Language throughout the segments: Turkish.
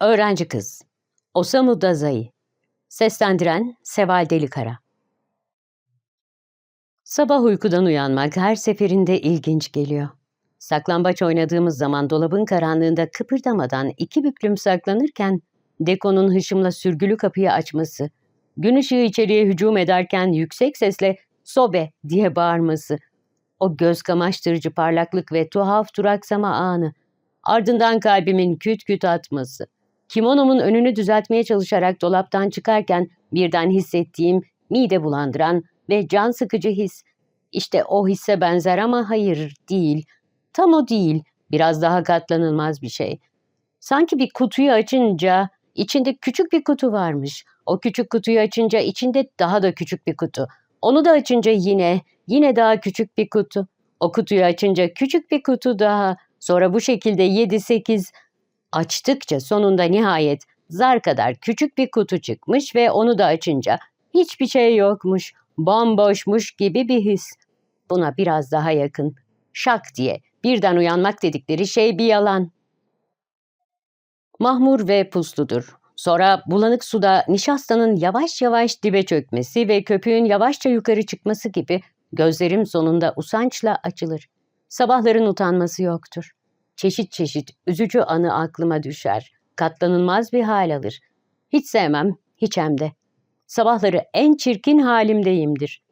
Öğrenci Kız. Osamu Dazai. Seslendiren Seval Delikara. Sabah uykudan uyanmak her seferinde ilginç geliyor. Saklambaç oynadığımız zaman dolabın karanlığında kıpırdamadan iki büklüm saklanırken Deko'nun hışımla sürgülü kapıyı açması, gün ışığı içeriye hücum ederken yüksek sesle sobe diye bağırması, o göz kamaştırıcı parlaklık ve tuhaf duraksama anı, ardından kalbimin küt küt atması, kimonomun önünü düzeltmeye çalışarak dolaptan çıkarken birden hissettiğim mide bulandıran ve can sıkıcı his. İşte o hisse benzer ama hayır değil. Tam o değil. Biraz daha katlanılmaz bir şey. Sanki bir kutuyu açınca içinde küçük bir kutu varmış. O küçük kutuyu açınca içinde daha da küçük bir kutu. Onu da açınca yine, yine daha küçük bir kutu. O kutuyu açınca küçük bir kutu daha. Sonra bu şekilde 7-8 açtıkça sonunda nihayet zar kadar küçük bir kutu çıkmış ve onu da açınca hiçbir şey yokmuş, bomboşmuş gibi bir his. Buna biraz daha yakın. Şak diye birden uyanmak dedikleri şey bir yalan. Mahmur ve pusludur. Sonra bulanık suda nişastanın yavaş yavaş dibe çökmesi ve köpüğün yavaşça yukarı çıkması gibi gözlerim sonunda usançla açılır. Sabahların utanması yoktur. Çeşit çeşit üzücü anı aklıma düşer. Katlanılmaz bir hal alır. Hiç sevmem, hiç hem de. Sabahları en çirkin halimdeyimdir.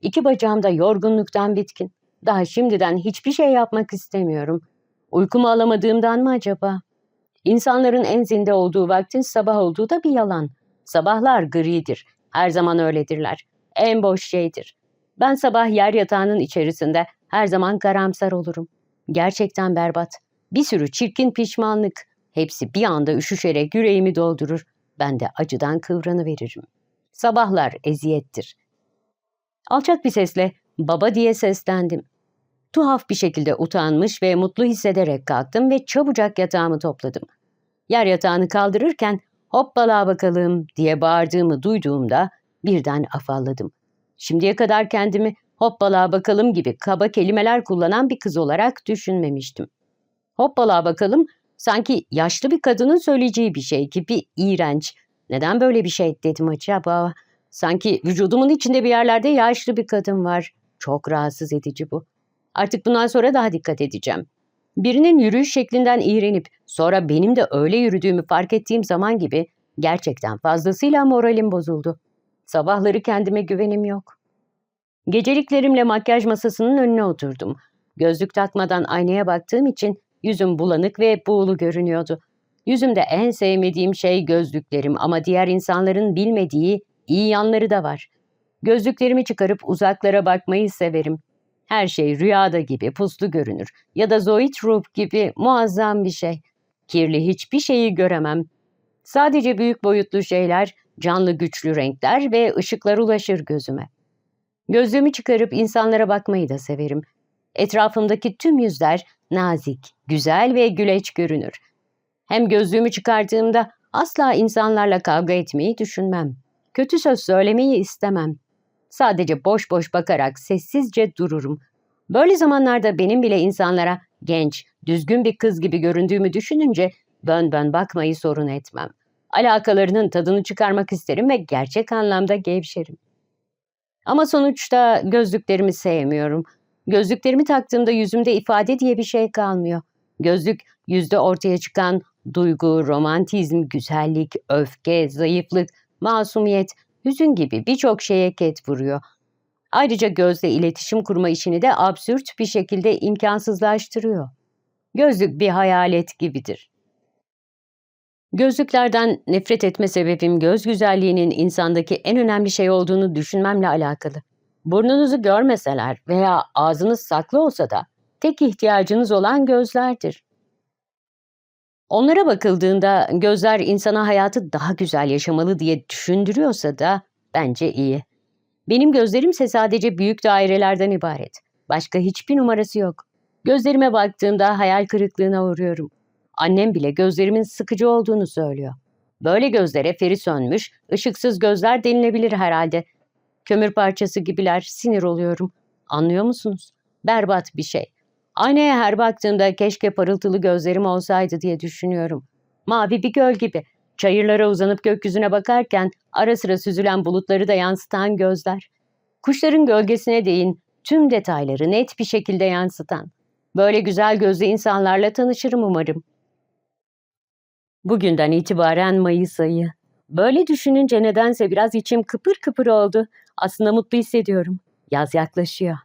İki bacağım da yorgunluktan bitkin. Daha şimdiden hiçbir şey yapmak istemiyorum. Uykumu alamadığımdan mı acaba? İnsanların en zinde olduğu vaktin sabah olduğu da bir yalan. Sabahlar gridir. Her zaman öyledirler. En boş şeydir. Ben sabah yer yatağının içerisinde her zaman karamsar olurum. Gerçekten berbat. Bir sürü çirkin pişmanlık. Hepsi bir anda üşüşerek yüreğimi doldurur. Ben de acıdan kıvranıveririm. Sabahlar eziyettir. Alçak bir sesle baba diye seslendim. Tuhaf bir şekilde utanmış ve mutlu hissederek kalktım ve çabucak yatağımı topladım. Yer yatağını kaldırırken hoppala bakalım diye bağırdığımı duyduğumda birden afalladım. Şimdiye kadar kendimi hoppala bakalım gibi kaba kelimeler kullanan bir kız olarak düşünmemiştim. Hoppala bakalım sanki yaşlı bir kadının söyleyeceği bir şey gibi iğrenç. Neden böyle bir şey dedim acaba? Sanki vücudumun içinde bir yerlerde yaşlı bir kadın var. Çok rahatsız edici bu. Artık bundan sonra daha dikkat edeceğim. Birinin yürüyüş şeklinden iğrenip sonra benim de öyle yürüdüğümü fark ettiğim zaman gibi gerçekten fazlasıyla moralim bozuldu. Sabahları kendime güvenim yok. Geceliklerimle makyaj masasının önüne oturdum. Gözlük takmadan aynaya baktığım için yüzüm bulanık ve buğulu görünüyordu. Yüzümde en sevmediğim şey gözlüklerim ama diğer insanların bilmediği iyi yanları da var. Gözlüklerimi çıkarıp uzaklara bakmayı severim. Her şey rüyada gibi puslu görünür ya da zoetrope gibi muazzam bir şey. Kirli hiçbir şeyi göremem. Sadece büyük boyutlu şeyler, canlı güçlü renkler ve ışıklar ulaşır gözüme. Gözlüğümü çıkarıp insanlara bakmayı da severim. Etrafımdaki tüm yüzler nazik, güzel ve güleç görünür. Hem gözlüğümü çıkardığımda asla insanlarla kavga etmeyi düşünmem. Kötü söz söylemeyi istemem. Sadece boş boş bakarak sessizce dururum. Böyle zamanlarda benim bile insanlara genç, düzgün bir kız gibi göründüğümü düşününce bön bön bakmayı sorun etmem. Alakalarının tadını çıkarmak isterim ve gerçek anlamda gevşerim. Ama sonuçta gözlüklerimi sevmiyorum. Gözlüklerimi taktığımda yüzümde ifade diye bir şey kalmıyor. Gözlük yüzde ortaya çıkan duygu, romantizm, güzellik, öfke, zayıflık, masumiyet, hüzün gibi birçok şeye ket vuruyor. Ayrıca gözle iletişim kurma işini de absürt bir şekilde imkansızlaştırıyor. Gözlük bir hayalet gibidir. Gözlüklerden nefret etme sebebim göz güzelliğinin insandaki en önemli şey olduğunu düşünmemle alakalı. Burnunuzu görmeseler veya ağzınız saklı olsa da tek ihtiyacınız olan gözlerdir. Onlara bakıldığında gözler insana hayatı daha güzel yaşamalı diye düşündürüyorsa da bence iyi. Benim gözlerimse sadece büyük dairelerden ibaret. Başka hiçbir numarası yok. Gözlerime baktığımda hayal kırıklığına uğruyorum. Annem bile gözlerimin sıkıcı olduğunu söylüyor. Böyle gözlere feri sönmüş, ışıksız gözler denilebilir herhalde. Kömür parçası gibiler, sinir oluyorum. Anlıyor musunuz? Berbat bir şey. Aynaya her baktığımda keşke parıltılı gözlerim olsaydı diye düşünüyorum. Mavi bir göl gibi. Çayırlara uzanıp gökyüzüne bakarken ara sıra süzülen bulutları da yansıtan gözler. Kuşların gölgesine değin tüm detayları net bir şekilde yansıtan. Böyle güzel gözlü insanlarla tanışırım umarım. Bugünden itibaren Mayıs ayı. Böyle düşününce nedense biraz içim kıpır kıpır oldu. Aslında mutlu hissediyorum. Yaz yaklaşıyor.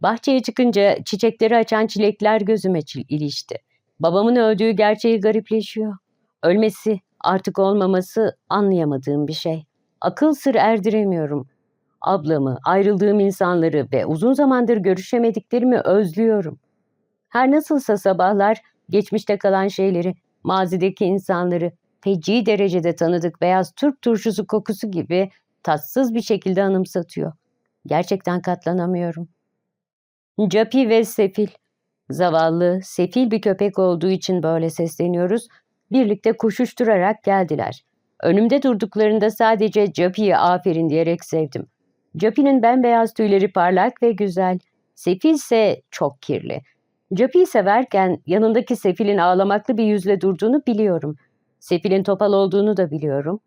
Bahçeye çıkınca çiçekleri açan çilekler gözüme ilişti. Babamın öldüğü gerçeği garipleşiyor. Ölmesi, artık olmaması anlayamadığım bir şey. Akıl sır erdiremiyorum. Ablamı, ayrıldığım insanları ve uzun zamandır görüşemediklerimi özlüyorum. Her nasılsa sabahlar geçmişte kalan şeyleri, mazideki insanları feci derecede tanıdık beyaz Türk turşusu kokusu gibi tatsız bir şekilde anımsatıyor. Gerçekten katlanamıyorum. Capi ve Sefil. Zavallı, sefil bir köpek olduğu için böyle sesleniyoruz. Birlikte koşuşturarak geldiler. Önümde durduklarında sadece Capi'yi aferin diyerek sevdim. Capi'nin bembeyaz tüyleri parlak ve güzel. Sefil ise çok kirli. Capi'yi severken yanındaki Sefil'in ağlamaklı bir yüzle durduğunu biliyorum. Sefil'in topal olduğunu da biliyorum.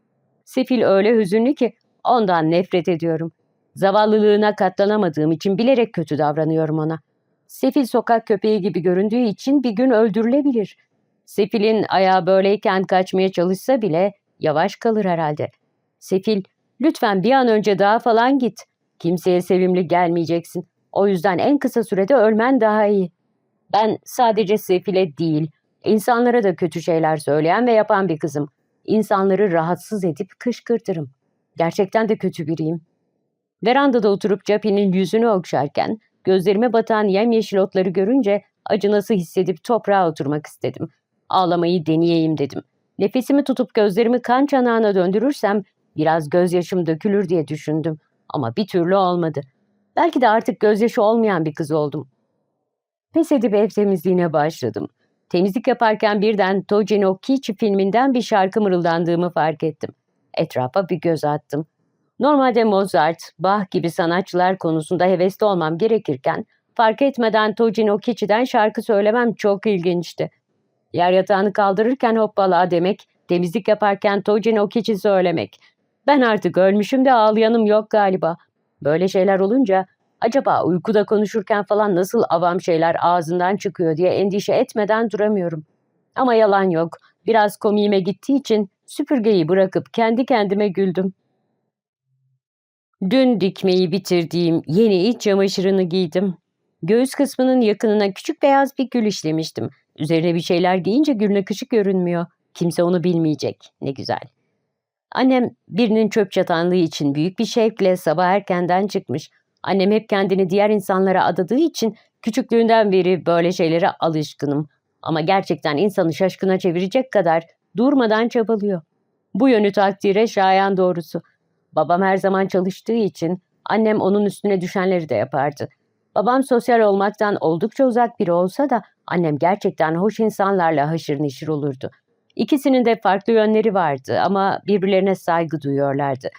Sefil öyle hüzünlü ki ondan nefret ediyorum. Zavallılığına katlanamadığım için bilerek kötü davranıyorum ona. Sefil sokak köpeği gibi göründüğü için bir gün öldürülebilir. Sefil'in ayağı böyleyken kaçmaya çalışsa bile yavaş kalır herhalde. Sefil, lütfen bir an önce daha falan git. Kimseye sevimli gelmeyeceksin. O yüzden en kısa sürede ölmen daha iyi. Ben sadece Sefil'e değil, insanlara da kötü şeyler söyleyen ve yapan bir kızım. İnsanları rahatsız edip kışkırtırım. Gerçekten de kötü biriyim. Verandada oturup Capi'nin yüzünü okşarken gözlerime batan yemyeşil otları görünce acınası hissedip toprağa oturmak istedim. Ağlamayı deneyeyim dedim. Nefesimi tutup gözlerimi kan çanağına döndürürsem biraz gözyaşım dökülür diye düşündüm. Ama bir türlü olmadı. Belki de artık gözyaşı olmayan bir kız oldum. Pes edip ev temizliğine başladım. Temizlik yaparken birden Toji no Kichi filminden bir şarkı mırıldandığımı fark ettim. Etrafa bir göz attım. Normalde Mozart, Bach gibi sanatçılar konusunda hevesli olmam gerekirken fark etmeden Toji no Kichi'den şarkı söylemem çok ilginçti. Yer yatağını kaldırırken hoppala demek, temizlik yaparken Toji no Kichi söylemek. Ben artık ölmüşüm de ağlayanım yok galiba. Böyle şeyler olunca acaba uykuda konuşurken falan nasıl avam şeyler ağzından çıkıyor diye endişe etmeden duramıyorum. Ama yalan yok. Biraz komiğime gittiği için süpürgeyi bırakıp kendi kendime güldüm. Dün dikmeyi bitirdiğim yeni iç çamaşırını giydim. Göğüs kısmının yakınına küçük beyaz bir gül işlemiştim. Üzerine bir şeyler giyince gül nakışı görünmüyor. Kimse onu bilmeyecek. Ne güzel. Annem birinin çöp çatanlığı için büyük bir şevkle sabah erkenden çıkmış. Annem hep kendini diğer insanlara adadığı için küçüklüğünden beri böyle şeylere alışkınım. Ama gerçekten insanı şaşkına çevirecek kadar durmadan çabalıyor. Bu yönü takdire şayan doğrusu. Babam her zaman çalıştığı için annem onun üstüne düşenleri de yapardı. Babam sosyal olmaktan oldukça uzak biri olsa da annem gerçekten hoş insanlarla haşır neşir olurdu. İkisinin de farklı yönleri vardı ama birbirlerine saygı duyuyorlardı.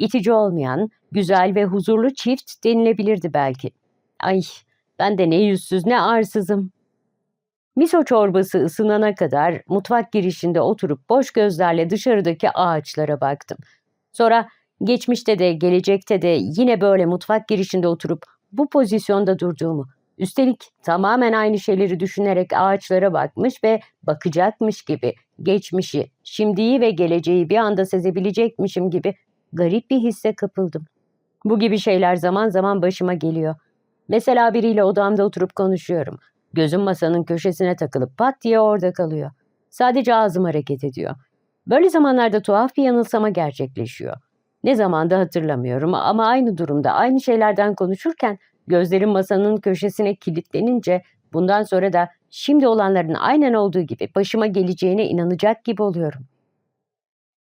İtici olmayan, güzel ve huzurlu çift denilebilirdi belki. Ay, ben de ne yüzsüz ne arsızım. Miso çorbası ısınana kadar mutfak girişinde oturup boş gözlerle dışarıdaki ağaçlara baktım. Sonra geçmişte de gelecekte de yine böyle mutfak girişinde oturup bu pozisyonda durduğumu, üstelik tamamen aynı şeyleri düşünerek ağaçlara bakmış ve bakacakmış gibi geçmişi, şimdiyi ve geleceği bir anda sezebilecekmişim gibi garip bir hisse kapıldım. Bu gibi şeyler zaman zaman başıma geliyor. Mesela biriyle odamda oturup konuşuyorum. Gözüm masanın köşesine takılıp pat diye orada kalıyor. Sadece ağzım hareket ediyor. Böyle zamanlarda tuhaf bir yanılsama gerçekleşiyor. Ne zamanda hatırlamıyorum ama aynı durumda aynı şeylerden konuşurken gözlerim masanın köşesine kilitlenince bundan sonra da şimdi olanların aynen olduğu gibi başıma geleceğine inanacak gibi oluyorum.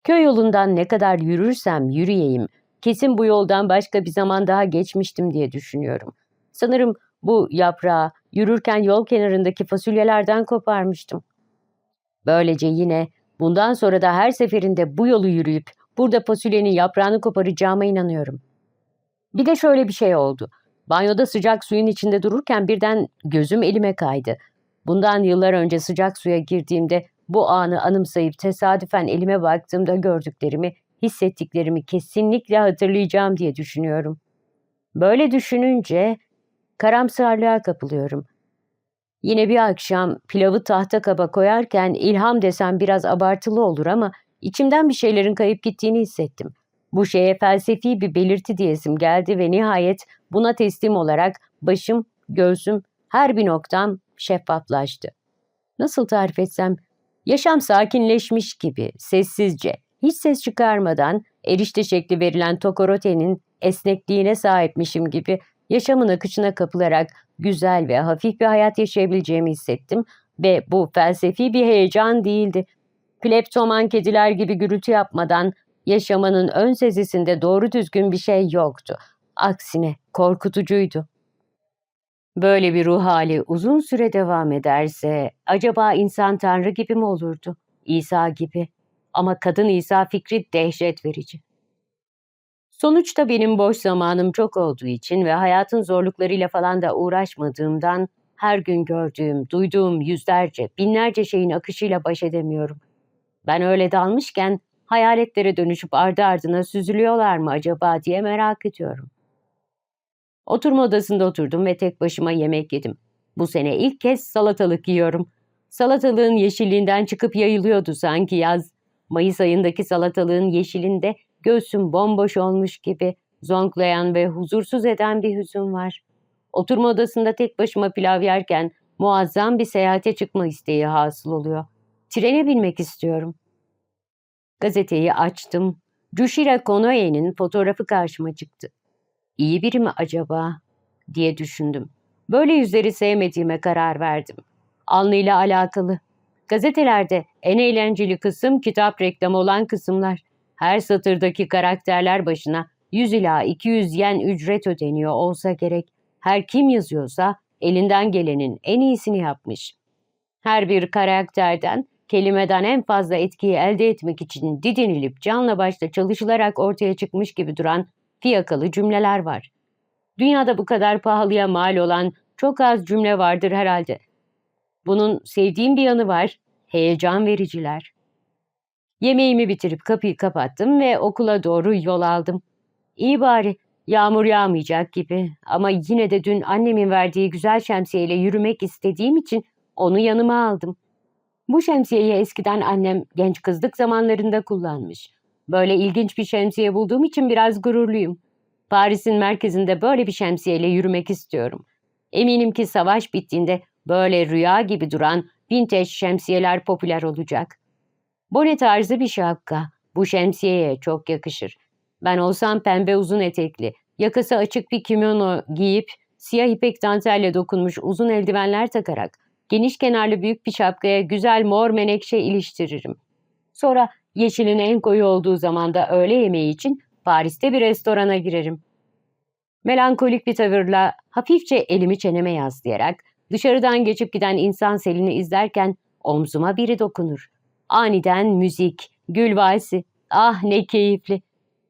Köy yolundan ne kadar yürürsem yürüyeyim, kesin bu yoldan başka bir zaman daha geçmiştim diye düşünüyorum. Sanırım bu yaprağı yürürken yol kenarındaki fasulyelerden koparmıştım. Böylece yine bundan sonra da her seferinde bu yolu yürüyüp burada fasulyenin yaprağını koparacağıma inanıyorum. Bir de şöyle bir şey oldu. Banyoda sıcak suyun içinde dururken birden gözüm elime kaydı. Bundan yıllar önce sıcak suya girdiğimde bu anı anımsayıp tesadüfen elime baktığımda gördüklerimi, hissettiklerimi kesinlikle hatırlayacağım diye düşünüyorum. Böyle düşününce karamsarlığa kapılıyorum. Yine bir akşam pilavı tahta kaba koyarken ilham desem biraz abartılı olur ama içimden bir şeylerin kayıp gittiğini hissettim. Bu şeye felsefi bir belirti diyesim geldi ve nihayet buna teslim olarak başım, göğsüm, her bir noktam şeffaflaştı. Nasıl tarif etsem, yaşam sakinleşmiş gibi, sessizce, hiç ses çıkarmadan erişte şekli verilen tokorotenin esnekliğine sahipmişim gibi yaşamın akışına kapılarak güzel ve hafif bir hayat yaşayabileceğimi hissettim ve bu felsefi bir heyecan değildi. Kleptoman kediler gibi gürültü yapmadan yaşamanın ön sezisinde doğru düzgün bir şey yoktu. Aksine korkutucuydu. Böyle bir ruh hali uzun süre devam ederse acaba insan tanrı gibi mi olurdu? İsa gibi. Ama kadın İsa fikri dehşet verici. Sonuçta benim boş zamanım çok olduğu için ve hayatın zorluklarıyla falan da uğraşmadığımdan her gün gördüğüm, duyduğum yüzlerce, binlerce şeyin akışıyla baş edemiyorum. Ben öyle dalmışken hayaletlere dönüşüp ardı ardına süzülüyorlar mı acaba diye merak ediyorum. Oturma odasında oturdum ve tek başıma yemek yedim. Bu sene ilk kez salatalık yiyorum. Salatalığın yeşilliğinden çıkıp yayılıyordu sanki yaz. Mayıs ayındaki salatalığın yeşilinde göğsüm bomboş olmuş gibi zonklayan ve huzursuz eden bir hüzün var. Oturma odasında tek başıma pilav yerken muazzam bir seyahate çıkma isteği hasıl oluyor. Trene binmek istiyorum. Gazeteyi açtım. Jushira Konoe'nin fotoğrafı karşıma çıktı. İyi biri mi acaba? diye düşündüm. Böyle yüzleri sevmediğime karar verdim. Alnıyla alakalı. Gazetelerde en eğlenceli kısım kitap reklamı olan kısımlar. Her satırdaki karakterler başına 100 ila 200 yen ücret ödeniyor olsa gerek. Her kim yazıyorsa elinden gelenin en iyisini yapmış. Her bir karakterden, kelimeden en fazla etkiyi elde etmek için didinilip canla başla çalışılarak ortaya çıkmış gibi duran fiyakalı cümleler var. Dünyada bu kadar pahalıya mal olan çok az cümle vardır herhalde. Bunun sevdiğim bir yanı var, heyecan vericiler. Yemeğimi bitirip kapıyı kapattım ve okula doğru yol aldım. İyi bari, yağmur yağmayacak gibi ama yine de dün annemin verdiği güzel şemsiyeyle yürümek istediğim için onu yanıma aldım. Bu şemsiyeyi eskiden annem genç kızlık zamanlarında kullanmış. Böyle ilginç bir şemsiye bulduğum için biraz gururluyum. Paris'in merkezinde böyle bir şemsiyeyle yürümek istiyorum. Eminim ki savaş bittiğinde böyle rüya gibi duran vintage şemsiyeler popüler olacak. Bone tarzı bir şapka. Bu şemsiyeye çok yakışır. Ben olsam pembe uzun etekli, yakası açık bir kimono giyip siyah ipek dantelle dokunmuş uzun eldivenler takarak geniş kenarlı büyük bir şapkaya güzel mor menekşe iliştiririm. Sonra yeşilin en koyu olduğu zamanda öğle yemeği için Paris'te bir restorana girerim. Melankolik bir tavırla hafifçe elimi çeneme yaslayarak dışarıdan geçip giden insan selini izlerken omzuma biri dokunur. Aniden müzik, gül valsi, ah ne keyifli.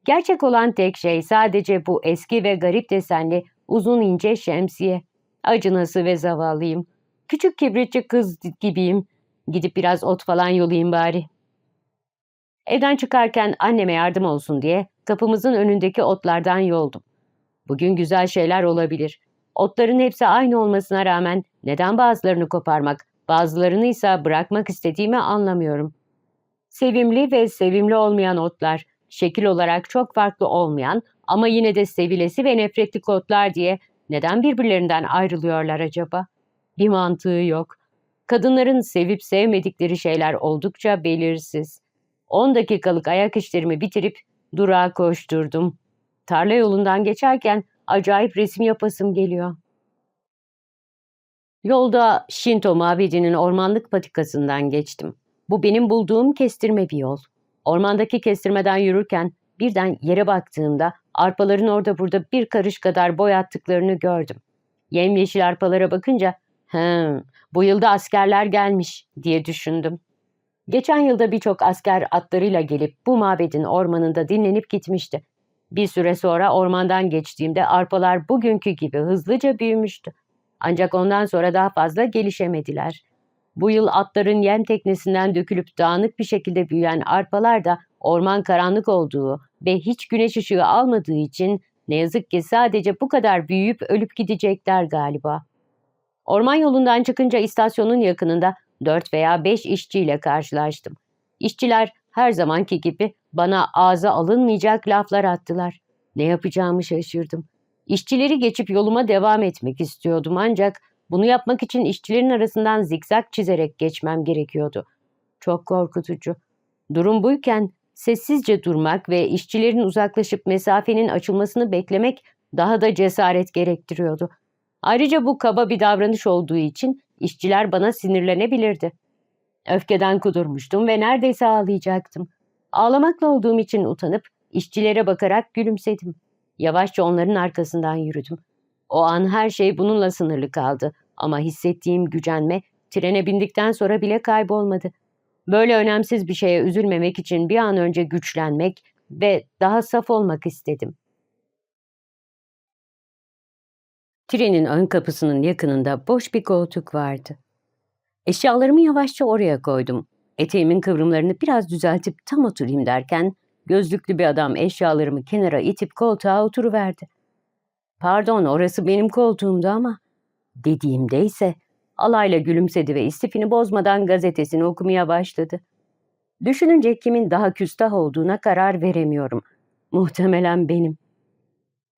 Gerçek olan tek şey sadece bu eski ve garip desenli uzun ince şemsiye. Acınası ve zavallıyım. Küçük kibritçi kız gibiyim. Gidip biraz ot falan yolayım bari. Evden çıkarken anneme yardım olsun diye kapımızın önündeki otlardan yoldum. Bugün güzel şeyler olabilir. Otların hepsi aynı olmasına rağmen neden bazılarını koparmak, bazılarını ise bırakmak istediğimi anlamıyorum. Sevimli ve sevimli olmayan otlar, şekil olarak çok farklı olmayan ama yine de sevilesi ve nefretli otlar diye neden birbirlerinden ayrılıyorlar acaba? Bir mantığı yok. Kadınların sevip sevmedikleri şeyler oldukça belirsiz. 10 dakikalık ayak işlerimi bitirip durağa koşturdum. Tarla yolundan geçerken acayip resim yapasım geliyor. Yolda Shinto mabedinin ormanlık patikasından geçtim. Bu benim bulduğum kestirme bir yol. Ormandaki kestirmeden yürürken birden yere baktığımda arpaların orada burada bir karış kadar boy attıklarını gördüm. Yemyeşil arpalara bakınca He, bu yılda askerler gelmiş diye düşündüm. Geçen yılda birçok asker atlarıyla gelip bu mabedin ormanında dinlenip gitmişti. Bir süre sonra ormandan geçtiğimde arpalar bugünkü gibi hızlıca büyümüştü. Ancak ondan sonra daha fazla gelişemediler. Bu yıl atların yem teknesinden dökülüp dağınık bir şekilde büyüyen arpalar da orman karanlık olduğu ve hiç güneş ışığı almadığı için ne yazık ki sadece bu kadar büyüyüp ölüp gidecekler galiba. Orman yolundan çıkınca istasyonun yakınında dört veya beş işçiyle karşılaştım. İşçiler her zamanki gibi bana ağza alınmayacak laflar attılar. Ne yapacağımı şaşırdım. İşçileri geçip yoluma devam etmek istiyordum ancak bunu yapmak için işçilerin arasından zikzak çizerek geçmem gerekiyordu. Çok korkutucu. Durum buyken sessizce durmak ve işçilerin uzaklaşıp mesafenin açılmasını beklemek daha da cesaret gerektiriyordu. Ayrıca bu kaba bir davranış olduğu için işçiler bana sinirlenebilirdi. Öfkeden kudurmuştum ve neredeyse ağlayacaktım. Ağlamakla olduğum için utanıp işçilere bakarak gülümsedim. Yavaşça onların arkasından yürüdüm. O an her şey bununla sınırlı kaldı ama hissettiğim gücenme trene bindikten sonra bile kaybolmadı. Böyle önemsiz bir şeye üzülmemek için bir an önce güçlenmek ve daha saf olmak istedim. Trenin ön kapısının yakınında boş bir koltuk vardı. Eşyalarımı yavaşça oraya koydum. Eteğimin kıvrımlarını biraz düzeltip tam oturayım derken gözlüklü bir adam eşyalarımı kenara itip koltuğa oturuverdi. Pardon orası benim koltuğumdu ama dediğimde ise alayla gülümsedi ve istifini bozmadan gazetesini okumaya başladı. Düşününce kimin daha küstah olduğuna karar veremiyorum. Muhtemelen benim.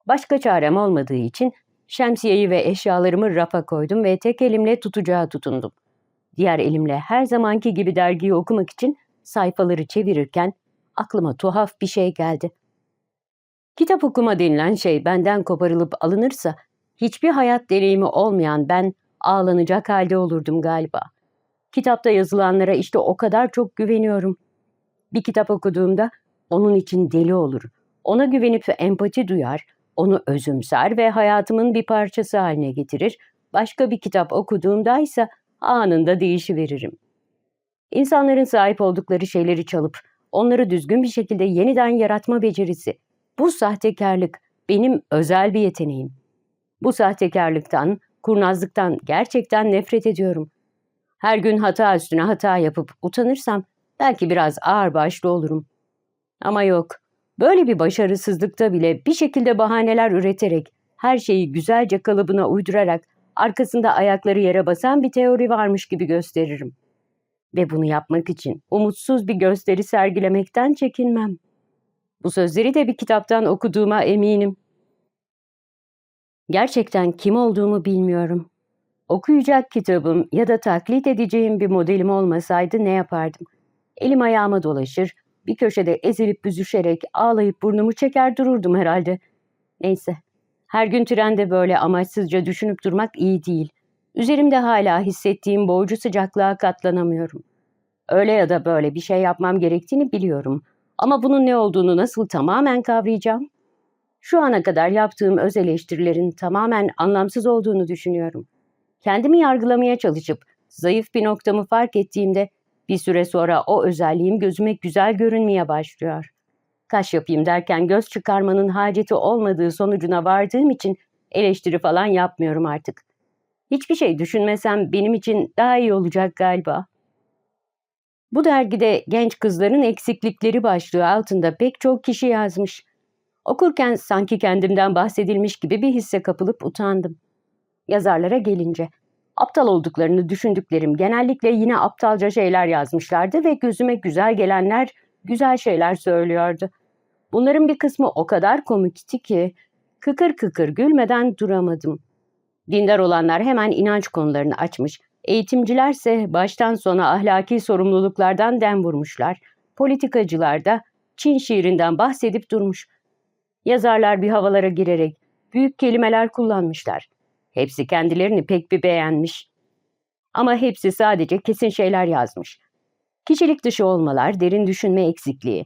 Başka çarem olmadığı için şemsiyeyi ve eşyalarımı rafa koydum ve tek elimle tutacağı tutundum. Diğer elimle her zamanki gibi dergiyi okumak için sayfaları çevirirken aklıma tuhaf bir şey geldi. Kitap okuma denilen şey benden koparılıp alınırsa hiçbir hayat deneyimi olmayan ben ağlanacak halde olurdum galiba. Kitapta yazılanlara işte o kadar çok güveniyorum. Bir kitap okuduğumda onun için deli olur. Ona güvenip empati duyar, onu özümser ve hayatımın bir parçası haline getirir. Başka bir kitap okuduğumda ise anında değişiveririm. İnsanların sahip oldukları şeyleri çalıp onları düzgün bir şekilde yeniden yaratma becerisi. Bu sahtekarlık benim özel bir yeteneğim. Bu sahtekarlıktan, kurnazlıktan gerçekten nefret ediyorum. Her gün hata üstüne hata yapıp utanırsam belki biraz ağır başlı olurum. Ama yok, böyle bir başarısızlıkta bile bir şekilde bahaneler üreterek, her şeyi güzelce kalıbına uydurarak arkasında ayakları yere basan bir teori varmış gibi gösteririm. Ve bunu yapmak için umutsuz bir gösteri sergilemekten çekinmem. Bu sözleri de bir kitaptan okuduğuma eminim. Gerçekten kim olduğumu bilmiyorum. Okuyacak kitabım ya da taklit edeceğim bir modelim olmasaydı ne yapardım? Elim ayağıma dolaşır, bir köşede ezilip büzüşerek ağlayıp burnumu çeker dururdum herhalde. Neyse, her gün trende böyle amaçsızca düşünüp durmak iyi değil. Üzerimde hala hissettiğim boğucu sıcaklığa katlanamıyorum. Öyle ya da böyle bir şey yapmam gerektiğini biliyorum. Ama bunun ne olduğunu nasıl tamamen kavrayacağım? Şu ana kadar yaptığım öz eleştirilerin tamamen anlamsız olduğunu düşünüyorum. Kendimi yargılamaya çalışıp zayıf bir noktamı fark ettiğimde bir süre sonra o özelliğim gözüme güzel görünmeye başlıyor. Kaş yapayım derken göz çıkarmanın haceti olmadığı sonucuna vardığım için eleştiri falan yapmıyorum artık. Hiçbir şey düşünmesem benim için daha iyi olacak galiba. Bu dergide genç kızların eksiklikleri başlığı altında pek çok kişi yazmış. Okurken sanki kendimden bahsedilmiş gibi bir hisse kapılıp utandım. Yazarlara gelince, aptal olduklarını düşündüklerim genellikle yine aptalca şeyler yazmışlardı ve gözüme güzel gelenler güzel şeyler söylüyordu. Bunların bir kısmı o kadar komikti ki kıkır kıkır gülmeden duramadım. Dindar olanlar hemen inanç konularını açmış, eğitimcilerse baştan sona ahlaki sorumluluklardan dem vurmuşlar, politikacılar da Çin şiirinden bahsedip durmuş. Yazarlar bir havalara girerek büyük kelimeler kullanmışlar. Hepsi kendilerini pek bir beğenmiş. Ama hepsi sadece kesin şeyler yazmış. Kişilik dışı olmalar, derin düşünme eksikliği,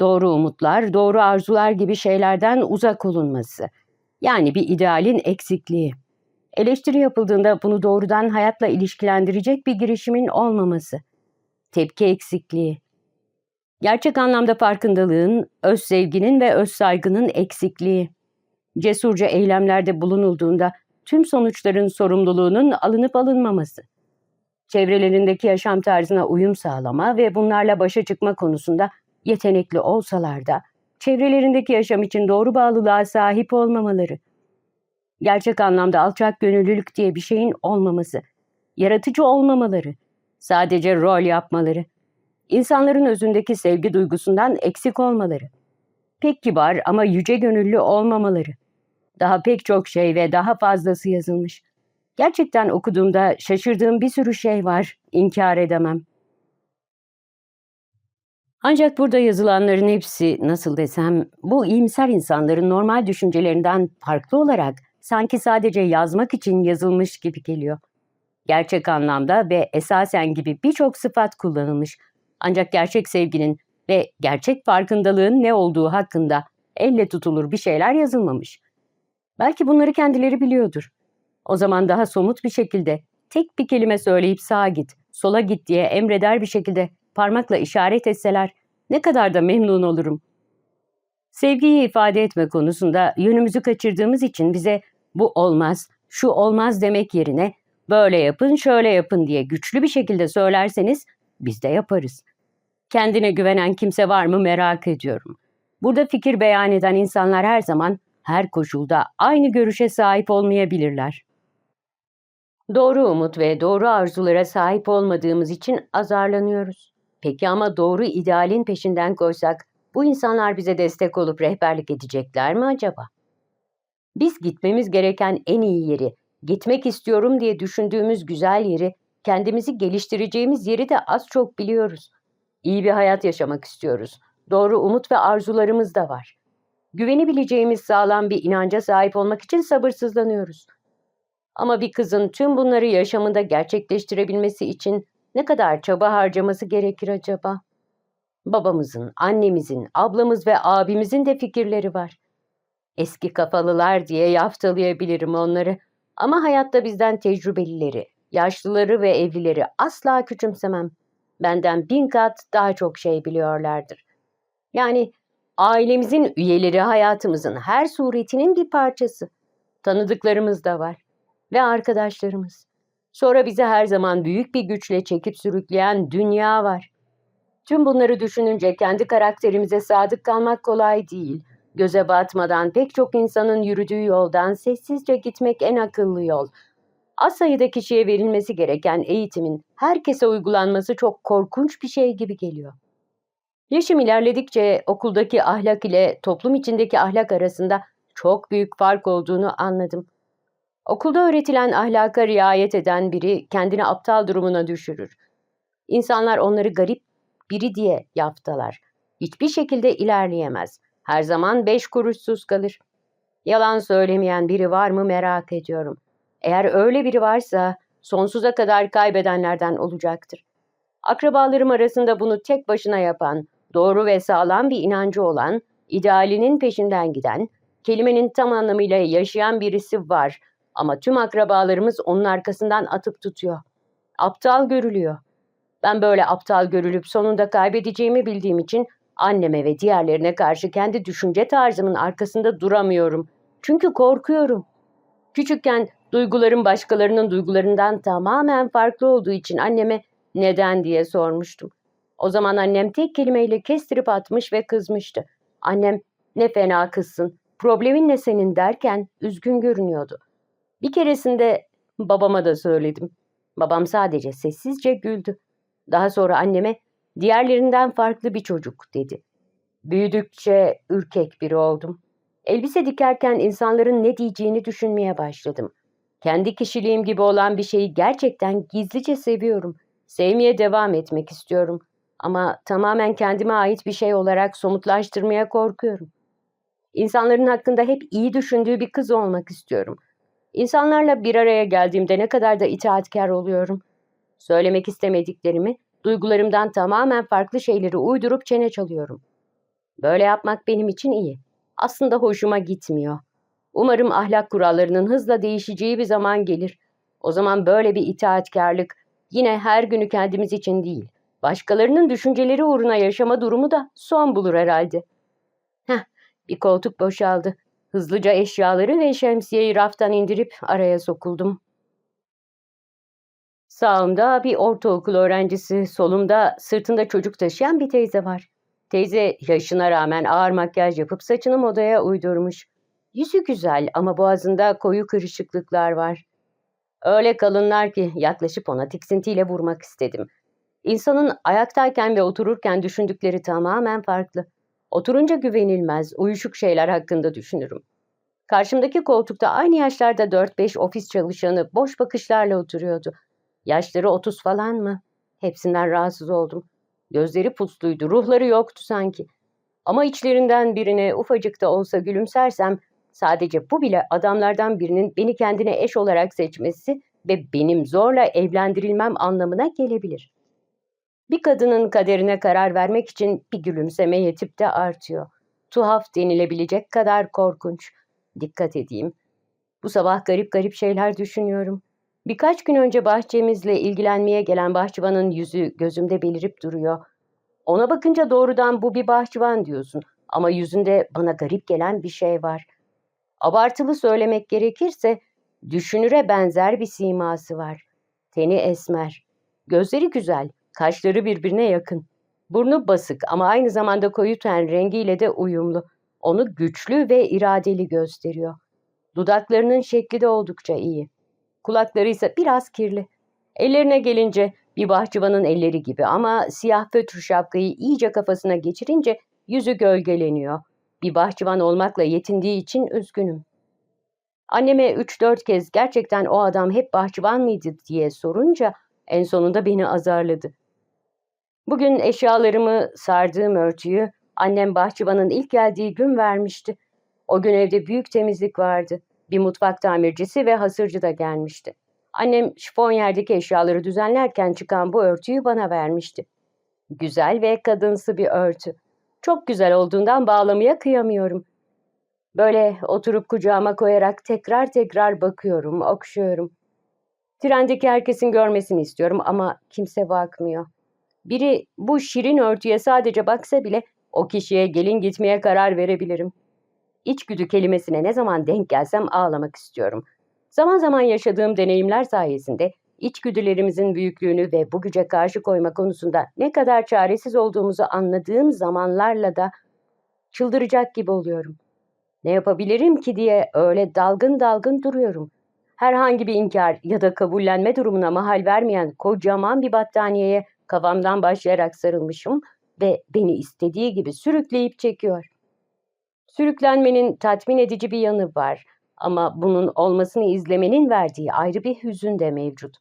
doğru umutlar, doğru arzular gibi şeylerden uzak olunması. Yani bir idealin eksikliği. Eleştiri yapıldığında bunu doğrudan hayatla ilişkilendirecek bir girişimin olmaması. Tepki eksikliği. Gerçek anlamda farkındalığın, öz sevginin ve öz saygının eksikliği. Cesurca eylemlerde bulunulduğunda tüm sonuçların sorumluluğunun alınıp alınmaması. çevrelerindeki yaşam tarzına uyum sağlama ve bunlarla başa çıkma konusunda yetenekli olsalar da çevrelerindeki yaşam için doğru bağlılığa sahip olmamaları. Gerçek anlamda alçak gönüllülük diye bir şeyin olmaması, yaratıcı olmamaları, sadece rol yapmaları, insanların özündeki sevgi duygusundan eksik olmaları, pek kibar ama yüce gönüllü olmamaları, daha pek çok şey ve daha fazlası yazılmış. Gerçekten okuduğumda şaşırdığım bir sürü şey var, inkar edemem. Ancak burada yazılanların hepsi nasıl desem bu iyimser insanların normal düşüncelerinden farklı olarak sanki sadece yazmak için yazılmış gibi geliyor. Gerçek anlamda ve esasen gibi birçok sıfat kullanılmış. Ancak gerçek sevginin ve gerçek farkındalığın ne olduğu hakkında elle tutulur bir şeyler yazılmamış. Belki bunları kendileri biliyordur. O zaman daha somut bir şekilde tek bir kelime söyleyip sağa git, sola git diye emreder bir şekilde parmakla işaret etseler ne kadar da memnun olurum. Sevgiyi ifade etme konusunda yönümüzü kaçırdığımız için bize bu olmaz, şu olmaz demek yerine böyle yapın, şöyle yapın diye güçlü bir şekilde söylerseniz biz de yaparız. Kendine güvenen kimse var mı merak ediyorum. Burada fikir beyan eden insanlar her zaman, her koşulda aynı görüşe sahip olmayabilirler. Doğru umut ve doğru arzulara sahip olmadığımız için azarlanıyoruz. Peki ama doğru idealin peşinden koysak bu insanlar bize destek olup rehberlik edecekler mi acaba? Biz gitmemiz gereken en iyi yeri, gitmek istiyorum diye düşündüğümüz güzel yeri, kendimizi geliştireceğimiz yeri de az çok biliyoruz. İyi bir hayat yaşamak istiyoruz. Doğru umut ve arzularımız da var. Güvenebileceğimiz sağlam bir inanca sahip olmak için sabırsızlanıyoruz. Ama bir kızın tüm bunları yaşamında gerçekleştirebilmesi için ne kadar çaba harcaması gerekir acaba? Babamızın, annemizin, ablamız ve abimizin de fikirleri var. Eski kafalılar diye yaftalayabilirim onları. Ama hayatta bizden tecrübelileri, yaşlıları ve evlileri asla küçümsemem. Benden bin kat daha çok şey biliyorlardır. Yani ailemizin üyeleri hayatımızın her suretinin bir parçası. Tanıdıklarımız da var. Ve arkadaşlarımız. Sonra bizi her zaman büyük bir güçle çekip sürükleyen dünya var. Tüm bunları düşününce kendi karakterimize sadık kalmak kolay değil. Göze batmadan pek çok insanın yürüdüğü yoldan sessizce gitmek en akıllı yol. Az sayıda kişiye verilmesi gereken eğitimin herkese uygulanması çok korkunç bir şey gibi geliyor. Yaşım ilerledikçe okuldaki ahlak ile toplum içindeki ahlak arasında çok büyük fark olduğunu anladım. Okulda öğretilen ahlaka riayet eden biri kendini aptal durumuna düşürür. İnsanlar onları garip biri diye yaftalar. Hiçbir şekilde ilerleyemez. Her zaman beş kuruşsuz kalır. Yalan söylemeyen biri var mı merak ediyorum. Eğer öyle biri varsa sonsuza kadar kaybedenlerden olacaktır. Akrabalarım arasında bunu tek başına yapan, doğru ve sağlam bir inancı olan, idealinin peşinden giden, kelimenin tam anlamıyla yaşayan birisi var ama tüm akrabalarımız onun arkasından atıp tutuyor. Aptal görülüyor. Ben böyle aptal görülüp sonunda kaybedeceğimi bildiğim için anneme ve diğerlerine karşı kendi düşünce tarzımın arkasında duramıyorum. Çünkü korkuyorum. Küçükken duygularım başkalarının duygularından tamamen farklı olduğu için anneme neden diye sormuştum. O zaman annem tek kelimeyle kestirip atmış ve kızmıştı. Annem ne fena kızsın, problemin ne senin derken üzgün görünüyordu. Bir keresinde babama da söyledim. Babam sadece sessizce güldü. Daha sonra anneme diğerlerinden farklı bir çocuk dedi. Büyüdükçe ürkek biri oldum. Elbise dikerken insanların ne diyeceğini düşünmeye başladım. Kendi kişiliğim gibi olan bir şeyi gerçekten gizlice seviyorum. Sevmeye devam etmek istiyorum. Ama tamamen kendime ait bir şey olarak somutlaştırmaya korkuyorum. İnsanların hakkında hep iyi düşündüğü bir kız olmak istiyorum. İnsanlarla bir araya geldiğimde ne kadar da itaatkar oluyorum. Söylemek istemediklerimi, duygularımdan tamamen farklı şeyleri uydurup çene çalıyorum. Böyle yapmak benim için iyi. Aslında hoşuma gitmiyor. Umarım ahlak kurallarının hızla değişeceği bir zaman gelir. O zaman böyle bir itaatkarlık yine her günü kendimiz için değil, başkalarının düşünceleri uğruna yaşama durumu da son bulur herhalde. Heh, bir koltuk boşaldı. Hızlıca eşyaları ve şemsiyeyi raftan indirip araya sokuldum. Sağımda bir ortaokul öğrencisi, solumda sırtında çocuk taşıyan bir teyze var. Teyze yaşına rağmen ağır makyaj yapıp saçını modaya uydurmuş. Yüzü güzel ama boğazında koyu kırışıklıklar var. Öyle kalınlar ki yaklaşıp ona tiksintiyle vurmak istedim. İnsanın ayaktayken ve otururken düşündükleri tamamen farklı. Oturunca güvenilmez, uyuşuk şeyler hakkında düşünürüm. Karşımdaki koltukta aynı yaşlarda 4-5 ofis çalışanı boş bakışlarla oturuyordu. Yaşları 30 falan mı? Hepsinden rahatsız oldum. Gözleri pusluydu, ruhları yoktu sanki. Ama içlerinden birine ufacık da olsa gülümsersem sadece bu bile adamlardan birinin beni kendine eş olarak seçmesi ve benim zorla evlendirilmem anlamına gelebilir. Bir kadının kaderine karar vermek için bir gülümseme yetip de artıyor. Tuhaf denilebilecek kadar korkunç. Dikkat edeyim. Bu sabah garip garip şeyler düşünüyorum. Birkaç gün önce bahçemizle ilgilenmeye gelen bahçıvanın yüzü gözümde belirip duruyor. Ona bakınca doğrudan bu bir bahçıvan diyorsun ama yüzünde bana garip gelen bir şey var. Abartılı söylemek gerekirse düşünüre benzer bir siması var. Teni esmer, gözleri güzel, kaşları birbirine yakın. Burnu basık ama aynı zamanda koyu ten rengiyle de uyumlu. Onu güçlü ve iradeli gösteriyor. Dudaklarının şekli de oldukça iyi. Kulakları ise biraz kirli. Ellerine gelince bir bahçıvanın elleri gibi ama siyah fötr şapkayı iyice kafasına geçirince yüzü gölgeleniyor. Bir bahçıvan olmakla yetindiği için üzgünüm. Anneme üç dört kez gerçekten o adam hep bahçıvan mıydı diye sorunca en sonunda beni azarladı. Bugün eşyalarımı sardığım örtüyü annem bahçıvanın ilk geldiği gün vermişti. O gün evde büyük temizlik vardı. Bir mutfak tamircisi ve hasırcı da gelmişti. Annem şifonyerdeki eşyaları düzenlerken çıkan bu örtüyü bana vermişti. Güzel ve kadınsı bir örtü. Çok güzel olduğundan bağlamaya kıyamıyorum. Böyle oturup kucağıma koyarak tekrar tekrar bakıyorum, okşuyorum. Trendeki herkesin görmesini istiyorum ama kimse bakmıyor. Biri bu şirin örtüye sadece baksa bile o kişiye gelin gitmeye karar verebilirim. İçgüdü kelimesine ne zaman denk gelsem ağlamak istiyorum. Zaman zaman yaşadığım deneyimler sayesinde içgüdülerimizin büyüklüğünü ve bu güce karşı koyma konusunda ne kadar çaresiz olduğumuzu anladığım zamanlarla da çıldıracak gibi oluyorum. Ne yapabilirim ki diye öyle dalgın dalgın duruyorum. Herhangi bir inkar ya da kabullenme durumuna mahal vermeyen kocaman bir battaniyeye kafamdan başlayarak sarılmışım ve beni istediği gibi sürükleyip çekiyor. Sürüklenmenin tatmin edici bir yanı var ama bunun olmasını izlemenin verdiği ayrı bir hüzün de mevcut.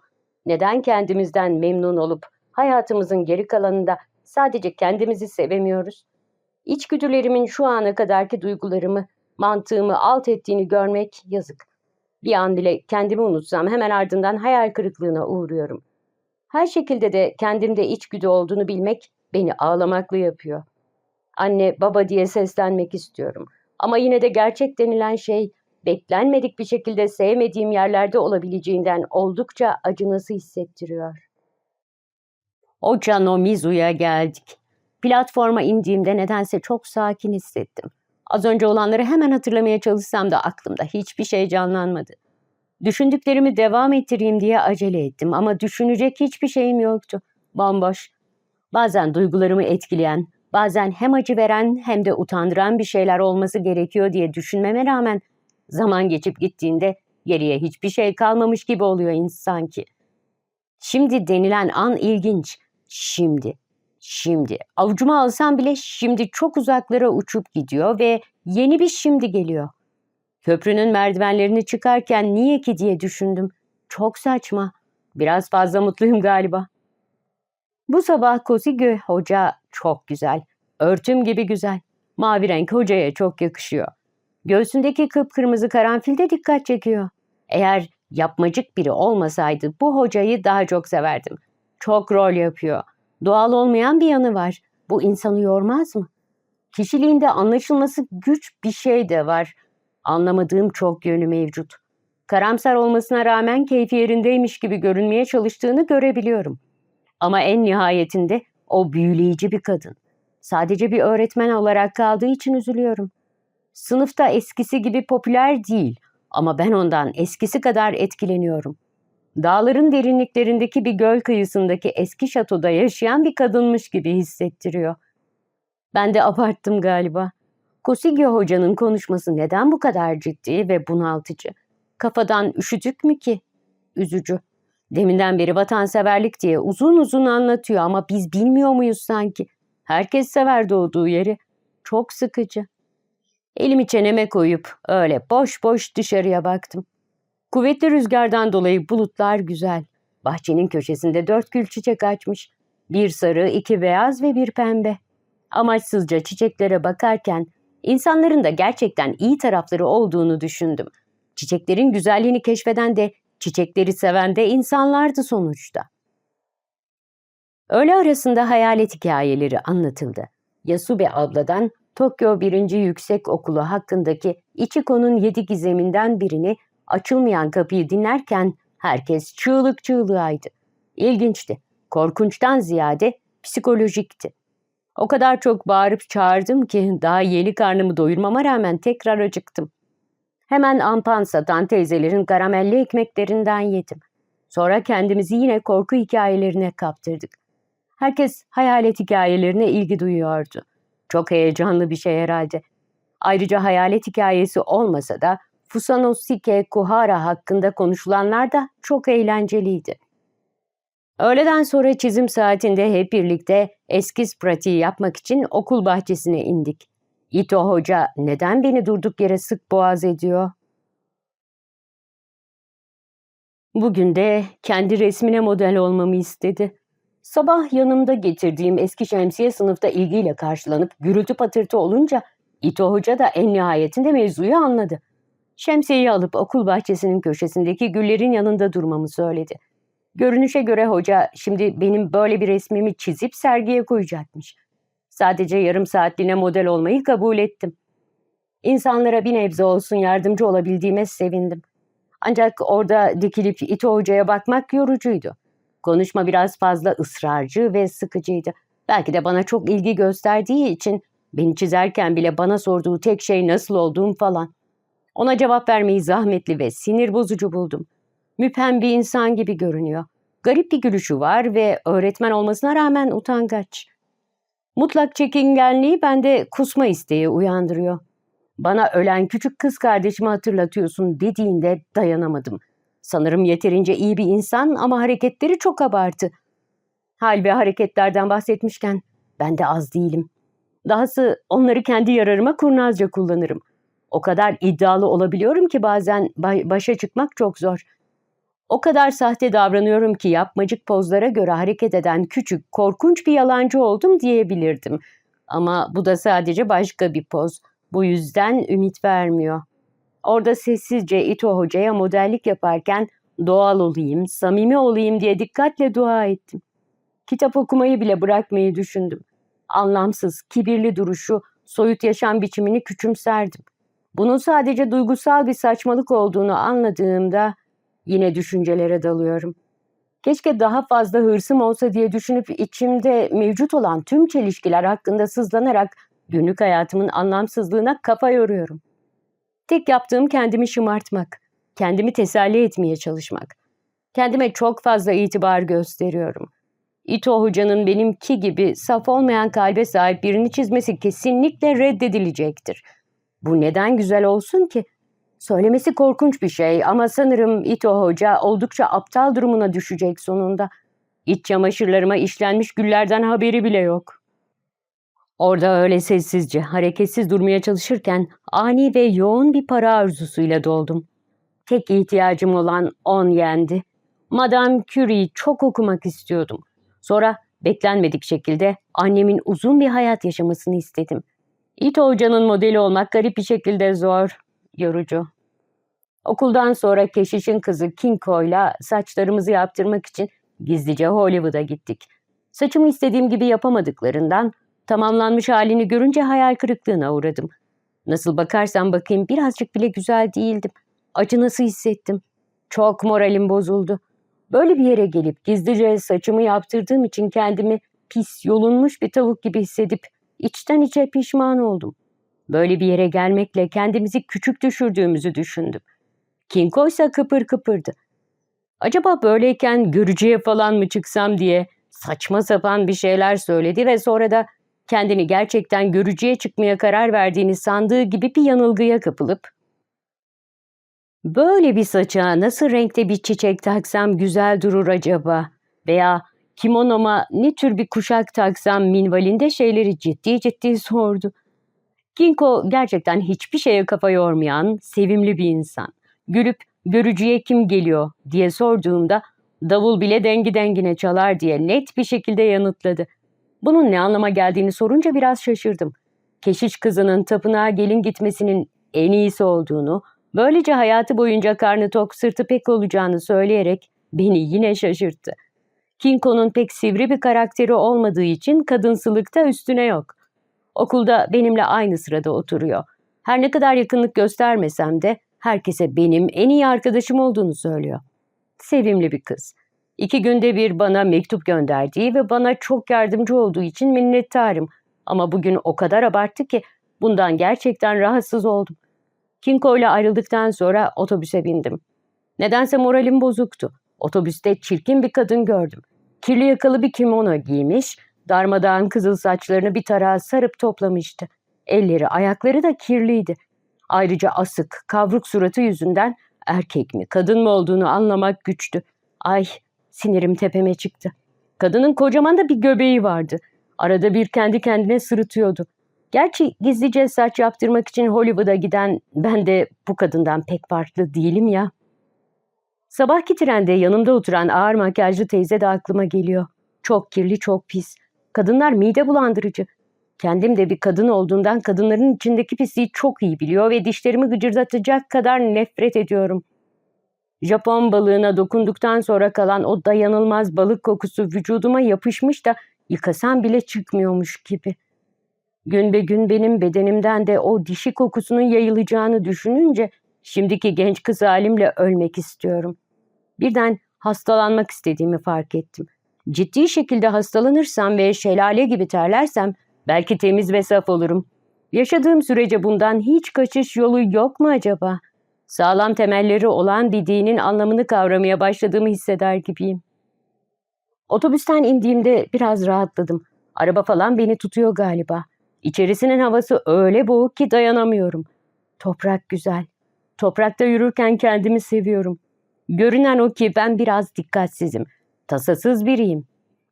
Neden kendimizden memnun olup hayatımızın geri kalanında sadece kendimizi sevemiyoruz? İçgüdülerimin şu ana kadarki duygularımı, mantığımı alt ettiğini görmek yazık. Bir an bile kendimi unutsam hemen ardından hayal kırıklığına uğruyorum. Her şekilde de kendimde içgüdü olduğunu bilmek beni ağlamaklı yapıyor. Anne, baba diye seslenmek istiyorum. Ama yine de gerçek denilen şey beklenmedik bir şekilde sevmediğim yerlerde olabileceğinden oldukça acınası hissettiriyor. Ochano Mizu'ya geldik. Platforma indiğimde nedense çok sakin hissettim. Az önce olanları hemen hatırlamaya çalışsam da aklımda hiçbir şey canlanmadı. Düşündüklerimi devam ettireyim diye acele ettim ama düşünecek hiçbir şeyim yoktu. Bomboş. Bazen duygularımı etkileyen, bazen hem acı veren hem de utandıran bir şeyler olması gerekiyor diye düşünmeme rağmen zaman geçip gittiğinde geriye hiçbir şey kalmamış gibi oluyor insan ki. Şimdi denilen an ilginç. Şimdi, şimdi. Avucuma alsam bile şimdi çok uzaklara uçup gidiyor ve yeni bir şimdi geliyor. Köprünün merdivenlerini çıkarken niye ki diye düşündüm. Çok saçma. Biraz fazla mutluyum galiba. Bu sabah Kosigö hoca çok güzel. Örtüm gibi güzel. Mavi renk hocaya çok yakışıyor. Göğsündeki kıpkırmızı karanfil de dikkat çekiyor. Eğer yapmacık biri olmasaydı bu hocayı daha çok severdim. Çok rol yapıyor. Doğal olmayan bir yanı var. Bu insanı yormaz mı? Kişiliğinde anlaşılması güç bir şey de var. Anlamadığım çok yönü mevcut. Karamsar olmasına rağmen keyfi yerindeymiş gibi görünmeye çalıştığını görebiliyorum. Ama en nihayetinde o büyüleyici bir kadın. Sadece bir öğretmen olarak kaldığı için üzülüyorum. Sınıfta eskisi gibi popüler değil ama ben ondan eskisi kadar etkileniyorum. dağların derinliklerindeki bir göl kıyısındaki eski şatoda yaşayan bir kadınmış gibi hissettiriyor. Ben de abarttım galiba. Kosigyo hocanın konuşması neden bu kadar ciddi ve bunaltıcı? Kafadan üşüdük mü ki? Üzücü. Deminden beri vatanseverlik diye uzun uzun anlatıyor ama biz bilmiyor muyuz sanki? Herkes sever doğduğu yeri. Çok sıkıcı. Elimi çeneme koyup öyle boş boş dışarıya baktım. Kuvvetli rüzgardan dolayı bulutlar güzel. Bahçenin köşesinde dört gül çiçek açmış. Bir sarı, iki beyaz ve bir pembe. Amaçsızca çiçeklere bakarken insanların da gerçekten iyi tarafları olduğunu düşündüm. Çiçeklerin güzelliğini keşfeden de çiçekleri seven de insanlardı sonuçta. Öğle arasında hayalet hikayeleri anlatıldı. Yasube abladan Tokyo 1. Yüksek Okulu hakkındaki Ichiko'nun yedi gizeminden birini açılmayan kapıyı dinlerken herkes çığlık çığlığaydı. İlginçti. Korkunçtan ziyade psikolojikti. O kadar çok bağırıp çağırdım ki daha yeni karnımı doyurmama rağmen tekrar acıktım. Hemen ampan satan teyzelerin karamelli ekmeklerinden yedim. Sonra kendimizi yine korku hikayelerine kaptırdık. Herkes hayalet hikayelerine ilgi duyuyordu. Çok heyecanlı bir şey herhalde. Ayrıca hayalet hikayesi olmasa da Fusanosike Kuhara hakkında konuşulanlar da çok eğlenceliydi. Öğleden sonra çizim saatinde hep birlikte eskiz pratiği yapmak için okul bahçesine indik. Ito Hoca neden beni durduk yere sık boğaz ediyor? Bugün de kendi resmine model olmamı istedi. Sabah yanımda getirdiğim eski şemsiye sınıfta ilgiyle karşılanıp gürültü patırtı olunca İto Hoca da en nihayetinde mevzuyu anladı. Şemsiyeyi alıp okul bahçesinin köşesindeki güllerin yanında durmamı söyledi. Görünüşe göre hoca şimdi benim böyle bir resmimi çizip sergiye koyacakmış. Sadece yarım saatliğine model olmayı kabul ettim. İnsanlara bir nebze olsun yardımcı olabildiğime sevindim. Ancak orada dikilip İto Hoca'ya bakmak yorucuydu. Konuşma biraz fazla ısrarcı ve sıkıcıydı. Belki de bana çok ilgi gösterdiği için beni çizerken bile bana sorduğu tek şey nasıl olduğum falan. Ona cevap vermeyi zahmetli ve sinir bozucu buldum. Müphem bir insan gibi görünüyor. Garip bir gülüşü var ve öğretmen olmasına rağmen utangaç. Mutlak çekingenliği bende kusma isteği uyandırıyor. Bana ölen küçük kız kardeşimi hatırlatıyorsun dediğinde dayanamadım. Sanırım yeterince iyi bir insan ama hareketleri çok abartı. Hal ve hareketlerden bahsetmişken ben de az değilim. Dahası onları kendi yararıma kurnazca kullanırım. O kadar iddialı olabiliyorum ki bazen başa çıkmak çok zor. O kadar sahte davranıyorum ki yapmacık pozlara göre hareket eden küçük, korkunç bir yalancı oldum diyebilirdim. Ama bu da sadece başka bir poz. Bu yüzden ümit vermiyor. Orada sessizce Ito Hoca'ya modellik yaparken doğal olayım, samimi olayım diye dikkatle dua ettim. Kitap okumayı bile bırakmayı düşündüm. Anlamsız, kibirli duruşu, soyut yaşam biçimini küçümserdim. Bunun sadece duygusal bir saçmalık olduğunu anladığımda yine düşüncelere dalıyorum. Keşke daha fazla hırsım olsa diye düşünüp içimde mevcut olan tüm çelişkiler hakkında sızlanarak günlük hayatımın anlamsızlığına kafa yoruyorum. Tek yaptığım kendimi şımartmak, kendimi teselli etmeye çalışmak. Kendime çok fazla itibar gösteriyorum. İto Hoca'nın benimki gibi saf olmayan kalbe sahip birini çizmesi kesinlikle reddedilecektir. Bu neden güzel olsun ki? Söylemesi korkunç bir şey ama sanırım İto Hoca oldukça aptal durumuna düşecek sonunda. İç çamaşırlarıma işlenmiş güllerden haberi bile yok. Orada öyle sessizce, hareketsiz durmaya çalışırken ani ve yoğun bir para arzusuyla doldum. Tek ihtiyacım olan on yendi. Madame Curie'yi çok okumak istiyordum. Sonra beklenmedik şekilde annemin uzun bir hayat yaşamasını istedim. Ito Hoca'nın modeli olmak garip bir şekilde zor, yorucu. Okuldan sonra keşişin kızı Kinko'yla saçlarımızı yaptırmak için gizlice Hollywood'a gittik. Saçımı istediğim gibi yapamadıklarından Tamamlanmış halini görünce hayal kırıklığına uğradım. Nasıl bakarsam bakayım birazcık bile güzel değildim. Acınası hissettim. Çok moralim bozuldu. Böyle bir yere gelip gizlice saçımı yaptırdığım için kendimi pis, yolunmuş bir tavuk gibi hissedip içten içe pişman oldum. Böyle bir yere gelmekle kendimizi küçük düşürdüğümüzü düşündüm. Kinko ise kıpır kıpırdı. Acaba böyleyken görücüye falan mı çıksam diye saçma sapan bir şeyler söyledi ve sonra da kendini gerçekten görücüye çıkmaya karar verdiğini sandığı gibi bir yanılgıya kapılıp böyle bir saça nasıl renkte bir çiçek taksam güzel durur acaba veya kimonoma ne tür bir kuşak taksam minvalinde şeyleri ciddi ciddi sordu. Kinko gerçekten hiçbir şeye kafa yormayan, sevimli bir insan. Gülüp görücüye kim geliyor diye sorduğumda davul bile dengi dengine çalar diye net bir şekilde yanıtladı. Bunun ne anlama geldiğini sorunca biraz şaşırdım. Keşiş kızının tapınağa gelin gitmesinin en iyisi olduğunu, böylece hayatı boyunca karnı tok sırtı pek olacağını söyleyerek beni yine şaşırttı. Kinko'nun pek sivri bir karakteri olmadığı için kadınsılıkta üstüne yok. Okulda benimle aynı sırada oturuyor. Her ne kadar yakınlık göstermesem de herkese benim en iyi arkadaşım olduğunu söylüyor. Sevimli bir kız. İki günde bir bana mektup gönderdiği ve bana çok yardımcı olduğu için minnettarım. Ama bugün o kadar abarttı ki bundan gerçekten rahatsız oldum. Kinko ile ayrıldıktan sonra otobüse bindim. Nedense moralim bozuktu. Otobüste çirkin bir kadın gördüm. Kirli yakalı bir kimono giymiş, darmadağın kızıl saçlarını bir tarağa sarıp toplamıştı. Elleri, ayakları da kirliydi. Ayrıca asık, kavruk suratı yüzünden erkek mi, kadın mı olduğunu anlamak güçtü. Ay, sinirim tepeme çıktı. Kadının kocaman da bir göbeği vardı. Arada bir kendi kendine sırıtıyordu. Gerçi gizlice saç yaptırmak için Hollywood'a giden ben de bu kadından pek farklı değilim ya. Sabahki trende yanımda oturan ağır makyajlı teyze de aklıma geliyor. Çok kirli, çok pis. Kadınlar mide bulandırıcı. Kendim de bir kadın olduğundan kadınların içindeki pisliği çok iyi biliyor ve dişlerimi gıcırdatacak kadar nefret ediyorum. Japon balığına dokunduktan sonra kalan o dayanılmaz balık kokusu vücuduma yapışmış da yıkasam bile çıkmıyormuş gibi. Gün be gün benim bedenimden de o dişi kokusunun yayılacağını düşününce şimdiki genç kız halimle ölmek istiyorum. Birden hastalanmak istediğimi fark ettim. Ciddi şekilde hastalanırsam ve şelale gibi terlersem belki temiz ve saf olurum. Yaşadığım sürece bundan hiç kaçış yolu yok mu acaba? Sağlam temelleri olan bir anlamını kavramaya başladığımı hisseder gibiyim. Otobüsten indiğimde biraz rahatladım. Araba falan beni tutuyor galiba. İçerisinin havası öyle boğuk ki dayanamıyorum. Toprak güzel. Toprakta yürürken kendimi seviyorum. Görünen o ki ben biraz dikkatsizim. Tasasız biriyim.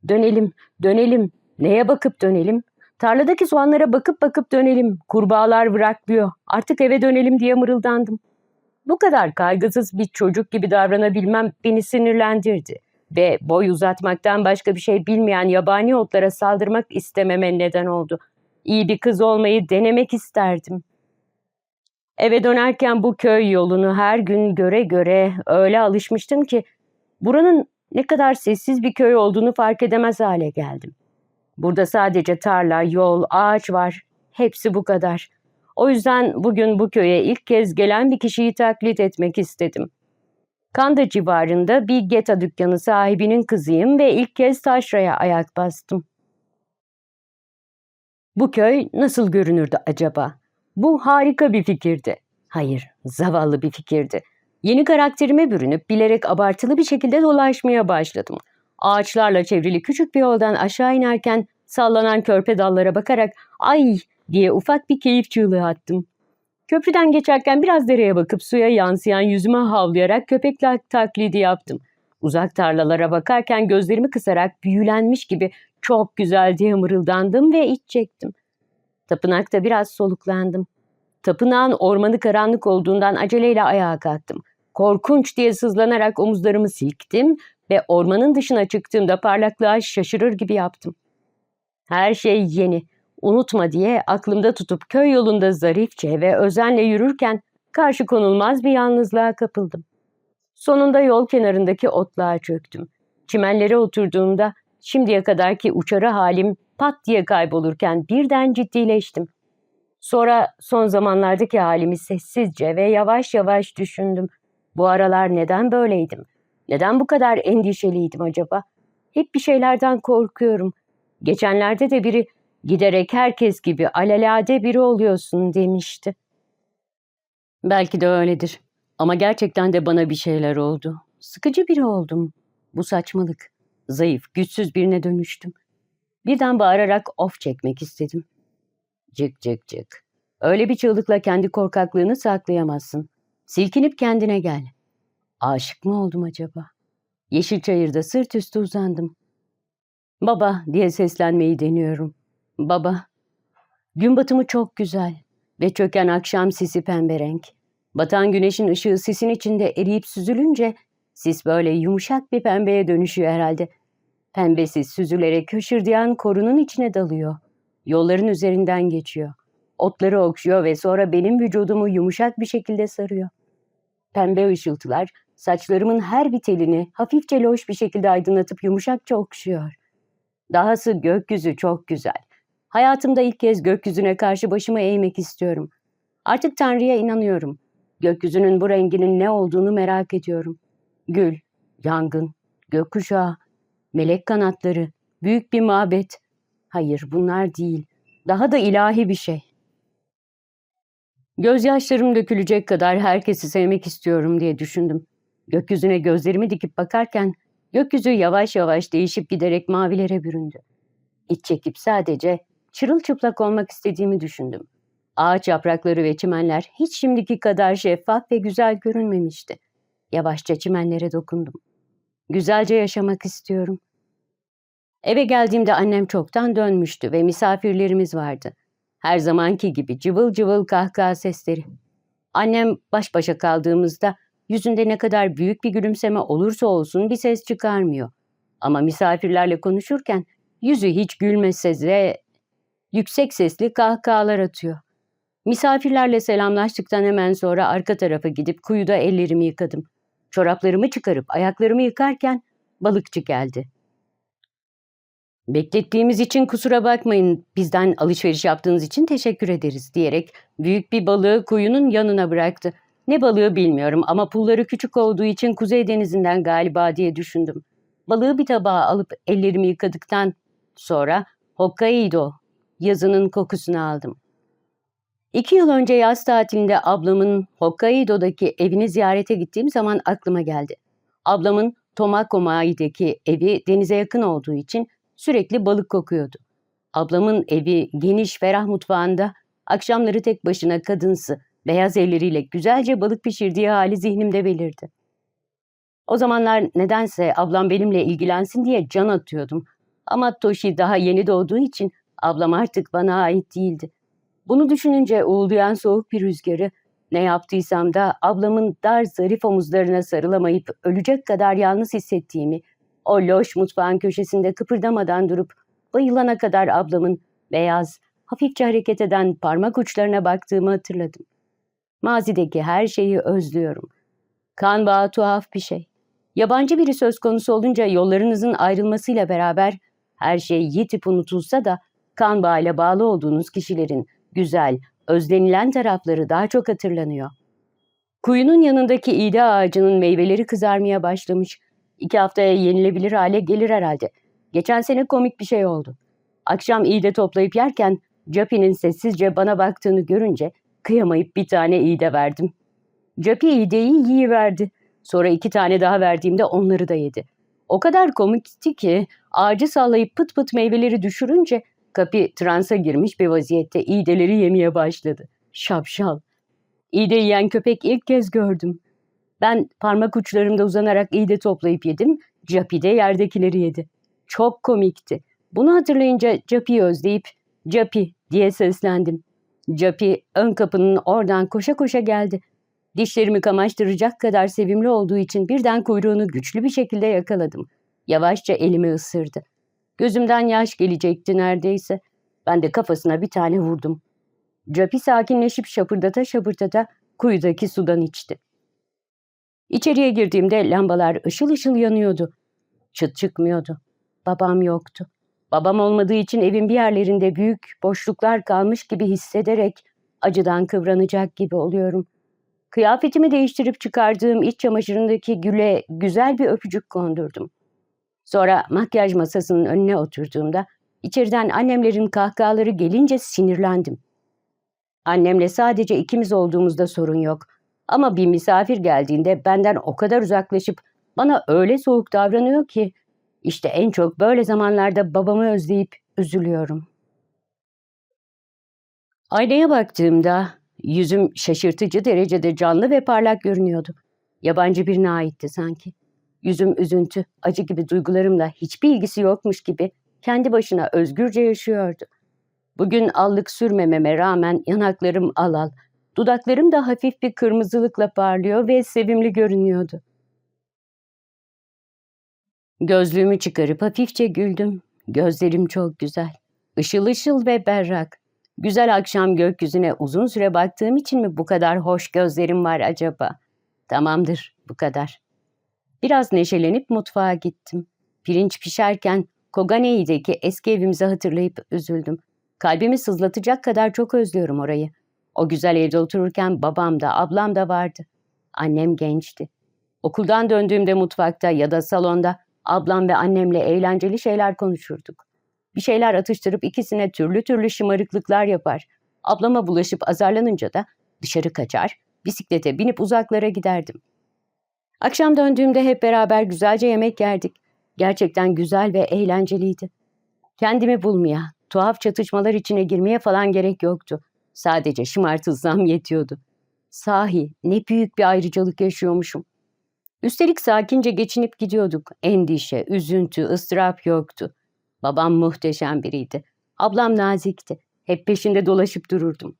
Dönelim, dönelim. Neye bakıp dönelim? Tarladaki soğanlara bakıp bakıp dönelim. Kurbağalar bıraklıyor. Artık eve dönelim diye mırıldandım. Bu kadar kaygısız bir çocuk gibi davranabilmem beni sinirlendirdi ve boy uzatmaktan başka bir şey bilmeyen yabani otlara saldırmak istememe neden oldu. İyi bir kız olmayı denemek isterdim. Eve dönerken bu köy yolunu her gün göre göre öyle alışmıştım ki buranın ne kadar sessiz bir köy olduğunu fark edemez hale geldim. Burada sadece tarla, yol, ağaç var. Hepsi bu kadar. O yüzden bugün bu köye ilk kez gelen bir kişiyi taklit etmek istedim. Kanda civarında bir geta dükkanı sahibinin kızıyım ve ilk kez taşraya ayak bastım. Bu köy nasıl görünürdü acaba? Bu harika bir fikirdi. Hayır, zavallı bir fikirdi. Yeni karakterime bürünüp bilerek abartılı bir şekilde dolaşmaya başladım. Ağaçlarla çevrili küçük bir yoldan aşağı inerken sallanan körpe dallara bakarak ay diye ufak bir keyif çığlığı attım. Köprüden geçerken biraz dereye bakıp suya yansıyan yüzüme havlayarak köpekler taklidi yaptım. Uzak tarlalara bakarken gözlerimi kısarak büyülenmiş gibi çok güzel diye mırıldandım ve iç çektim. Tapınakta biraz soluklandım. Tapınağın ormanı karanlık olduğundan aceleyle ayağa kalktım. Korkunç diye sızlanarak omuzlarımı silktim ve ormanın dışına çıktığımda parlaklığa şaşırır gibi yaptım. Her şey yeni, unutma diye aklımda tutup köy yolunda zarifçe ve özenle yürürken karşı konulmaz bir yalnızlığa kapıldım. Sonunda yol kenarındaki otluğa çöktüm. Çimenlere oturduğumda şimdiye kadarki uçarı halim pat diye kaybolurken birden ciddileştim. Sonra son zamanlardaki halimi sessizce ve yavaş yavaş düşündüm. Bu aralar neden böyleydim? Neden bu kadar endişeliydim acaba? Hep bir şeylerden korkuyorum. Geçenlerde de biri giderek herkes gibi alelade biri oluyorsun demişti. Belki de öyledir. Ama gerçekten de bana bir şeyler oldu. Sıkıcı biri oldum. Bu saçmalık. Zayıf, güçsüz birine dönüştüm. Birden bağırarak of çekmek istedim. Cık cık cık. Öyle bir çığlıkla kendi korkaklığını saklayamazsın. Silkinip kendine gel. Aşık mı oldum acaba? Yeşilçayır'da sırt üstü uzandım. Baba diye seslenmeyi deniyorum. Baba. Gün batımı çok güzel ve çöken akşam sisi pembe renk. Batan güneşin ışığı sisin içinde eriyip süzülünce sis böyle yumuşak bir pembeye dönüşüyor herhalde. Pembesi süzülerek höşürdeyen korunun içine dalıyor. Yolların üzerinden geçiyor. Otları okşuyor ve sonra benim vücudumu yumuşak bir şekilde sarıyor. Pembe ışıltılar saçlarımın her bir telini hafifçe loş bir şekilde aydınlatıp yumuşakça okşuyor. Dahası gökyüzü çok güzel. Hayatımda ilk kez gökyüzüne karşı başımı eğmek istiyorum. Artık Tanrı'ya inanıyorum. Gökyüzünün bu renginin ne olduğunu merak ediyorum. Gül, yangın, gökkuşağı, melek kanatları, büyük bir mabet. Hayır bunlar değil. Daha da ilahi bir şey. Gözyaşlarım dökülecek kadar herkesi sevmek istiyorum diye düşündüm. Gökyüzüne gözlerimi dikip bakarken gökyüzü yavaş yavaş değişip giderek mavilere büründü. İç çekip sadece çırılçıplak olmak istediğimi düşündüm. Ağaç yaprakları ve çimenler hiç şimdiki kadar şeffaf ve güzel görünmemişti. Yavaşça çimenlere dokundum. Güzelce yaşamak istiyorum. Eve geldiğimde annem çoktan dönmüştü ve misafirlerimiz vardı. Her zamanki gibi cıvıl cıvıl kahkaha sesleri. Annem baş başa kaldığımızda yüzünde ne kadar büyük bir gülümseme olursa olsun bir ses çıkarmıyor. Ama misafirlerle konuşurken yüzü hiç gülmese de yüksek sesli kahkahalar atıyor. Misafirlerle selamlaştıktan hemen sonra arka tarafa gidip kuyuda ellerimi yıkadım. Çoraplarımı çıkarıp ayaklarımı yıkarken balıkçı geldi. Beklettiğimiz için kusura bakmayın, bizden alışveriş yaptığınız için teşekkür ederiz diyerek büyük bir balığı kuyunun yanına bıraktı. Ne balığı bilmiyorum ama pulları küçük olduğu için Kuzey Denizi'nden galiba diye düşündüm. Balığı bir tabağa alıp ellerimi yıkadıktan sonra Hokkaido yazının kokusunu aldım. İki yıl önce yaz tatilinde ablamın Hokkaido'daki evini ziyarete gittiğim zaman aklıma geldi. Ablamın Tomakomai'deki evi denize yakın olduğu için sürekli balık kokuyordu. Ablamın evi geniş ferah mutfağında akşamları tek başına kadınsı, beyaz elleriyle güzelce balık pişirdiği hali zihnimde belirdi. O zamanlar nedense ablam benimle ilgilensin diye can atıyordum. Ama Toshi daha yeni doğduğu için ablam artık bana ait değildi. Bunu düşününce uğuldayan soğuk bir rüzgarı, ne yaptıysam da ablamın dar zarif omuzlarına sarılamayıp ölecek kadar yalnız hissettiğimi, o loş mutfağın köşesinde kıpırdamadan durup bayılana kadar ablamın beyaz, hafifçe hareket eden parmak uçlarına baktığımı hatırladım. Mazideki her şeyi özlüyorum. Kan bağı tuhaf bir şey. Yabancı biri söz konusu olunca yollarınızın ayrılmasıyla beraber her şey yitip unutulsa da kan bağıyla bağlı olduğunuz kişilerin güzel, özlenilen tarafları daha çok hatırlanıyor. Kuyunun yanındaki iğde ağacının meyveleri kızarmaya başlamış. İki haftaya yenilebilir hale gelir herhalde. Geçen sene komik bir şey oldu. Akşam iğde toplayıp yerken Capi'nin sessizce bana baktığını görünce kıyamayıp bir tane iğde verdim. Capi iğdeyi yiyiverdi. Sonra iki tane daha verdiğimde onları da yedi. O kadar komikti ki ağacı sallayıp pıt pıt meyveleri düşürünce Kapi transa girmiş bir vaziyette iğdeleri yemeye başladı. Şapşal. İğde yiyen köpek ilk kez gördüm. Ben parmak uçlarımda uzanarak iğde toplayıp yedim. Capi de yerdekileri yedi. Çok komikti. Bunu hatırlayınca Capi'yi özleyip Capi diye seslendim. Capi ön kapının oradan koşa koşa geldi. Dişlerimi kamaştıracak kadar sevimli olduğu için birden kuyruğunu güçlü bir şekilde yakaladım. Yavaşça elimi ısırdı. Gözümden yaş gelecekti neredeyse. Ben de kafasına bir tane vurdum. Capi sakinleşip şapırdata şapırdata kuyudaki sudan içti. İçeriye girdiğimde lambalar ışıl ışıl yanıyordu. Çıt çıkmıyordu. Babam yoktu. Babam olmadığı için evin bir yerlerinde büyük boşluklar kalmış gibi hissederek acıdan kıvranacak gibi oluyorum. Kıyafetimi değiştirip çıkardığım iç çamaşırındaki güle güzel bir öpücük kondurdum. Sonra makyaj masasının önüne oturduğumda içeriden annemlerin kahkahaları gelince sinirlendim. Annemle sadece ikimiz olduğumuzda sorun yok. Ama bir misafir geldiğinde benden o kadar uzaklaşıp bana öyle soğuk davranıyor ki işte en çok böyle zamanlarda babamı özleyip üzülüyorum. Aynaya baktığımda yüzüm şaşırtıcı derecede canlı ve parlak görünüyordu. Yabancı birine aitti sanki. Yüzüm üzüntü, acı gibi duygularımla hiçbir ilgisi yokmuş gibi kendi başına özgürce yaşıyordu. Bugün allık sürmememe rağmen yanaklarım alal, dudaklarım da hafif bir kırmızılıkla parlıyor ve sevimli görünüyordu. Gözlüğümü çıkarıp hafifçe güldüm. Gözlerim çok güzel. Işıl ışıl ve berrak. Güzel akşam gökyüzüne uzun süre baktığım için mi bu kadar hoş gözlerim var acaba? Tamamdır, bu kadar. Biraz neşelenip mutfağa gittim. Pirinç pişerken Koganei'deki eski evimizi hatırlayıp üzüldüm. Kalbimi sızlatacak kadar çok özlüyorum orayı. O güzel evde otururken babam da ablam da vardı. Annem gençti. Okuldan döndüğümde mutfakta ya da salonda ablam ve annemle eğlenceli şeyler konuşurduk. Bir şeyler atıştırıp ikisine türlü türlü şımarıklıklar yapar. Ablama bulaşıp azarlanınca da dışarı kaçar, bisiklete binip uzaklara giderdim. Akşam döndüğümde hep beraber güzelce yemek yerdik. Gerçekten güzel ve eğlenceliydi. Kendimi bulmaya, tuhaf çatışmalar içine girmeye falan gerek yoktu. Sadece şımartılsam yetiyordu. Sahi ne büyük bir ayrıcalık yaşıyormuşum. Üstelik sakince geçinip gidiyorduk. Endişe, üzüntü, ıstırap yoktu. Babam muhteşem biriydi. Ablam nazikti. Hep peşinde dolaşıp dururdum.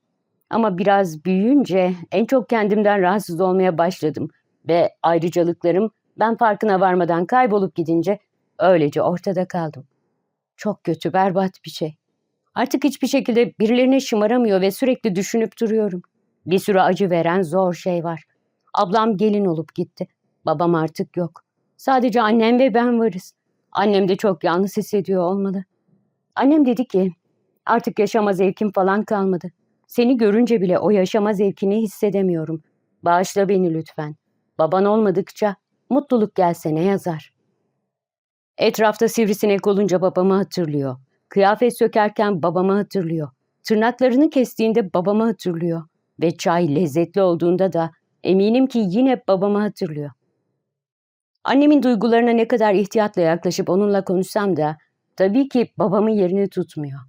Ama biraz büyüyünce en çok kendimden rahatsız olmaya başladım ve ayrıcalıklarım ben farkına varmadan kaybolup gidince öylece ortada kaldım. Çok kötü, berbat bir şey. Artık hiçbir şekilde birilerine şımaramıyor ve sürekli düşünüp duruyorum. Bir sürü acı veren zor şey var. Ablam gelin olup gitti. Babam artık yok. Sadece annem ve ben varız. Annem de çok yalnız hissediyor olmalı. Annem dedi ki, artık yaşama zevkim falan kalmadı. Seni görünce bile o yaşama zevkini hissedemiyorum. Bağışla beni lütfen. Baban olmadıkça mutluluk gelse ne yazar? Etrafta sivrisinek olunca babamı hatırlıyor. Kıyafet sökerken babamı hatırlıyor. Tırnaklarını kestiğinde babamı hatırlıyor. Ve çay lezzetli olduğunda da eminim ki yine babamı hatırlıyor. Annemin duygularına ne kadar ihtiyatla yaklaşıp onunla konuşsam da tabii ki babamın yerini tutmuyor.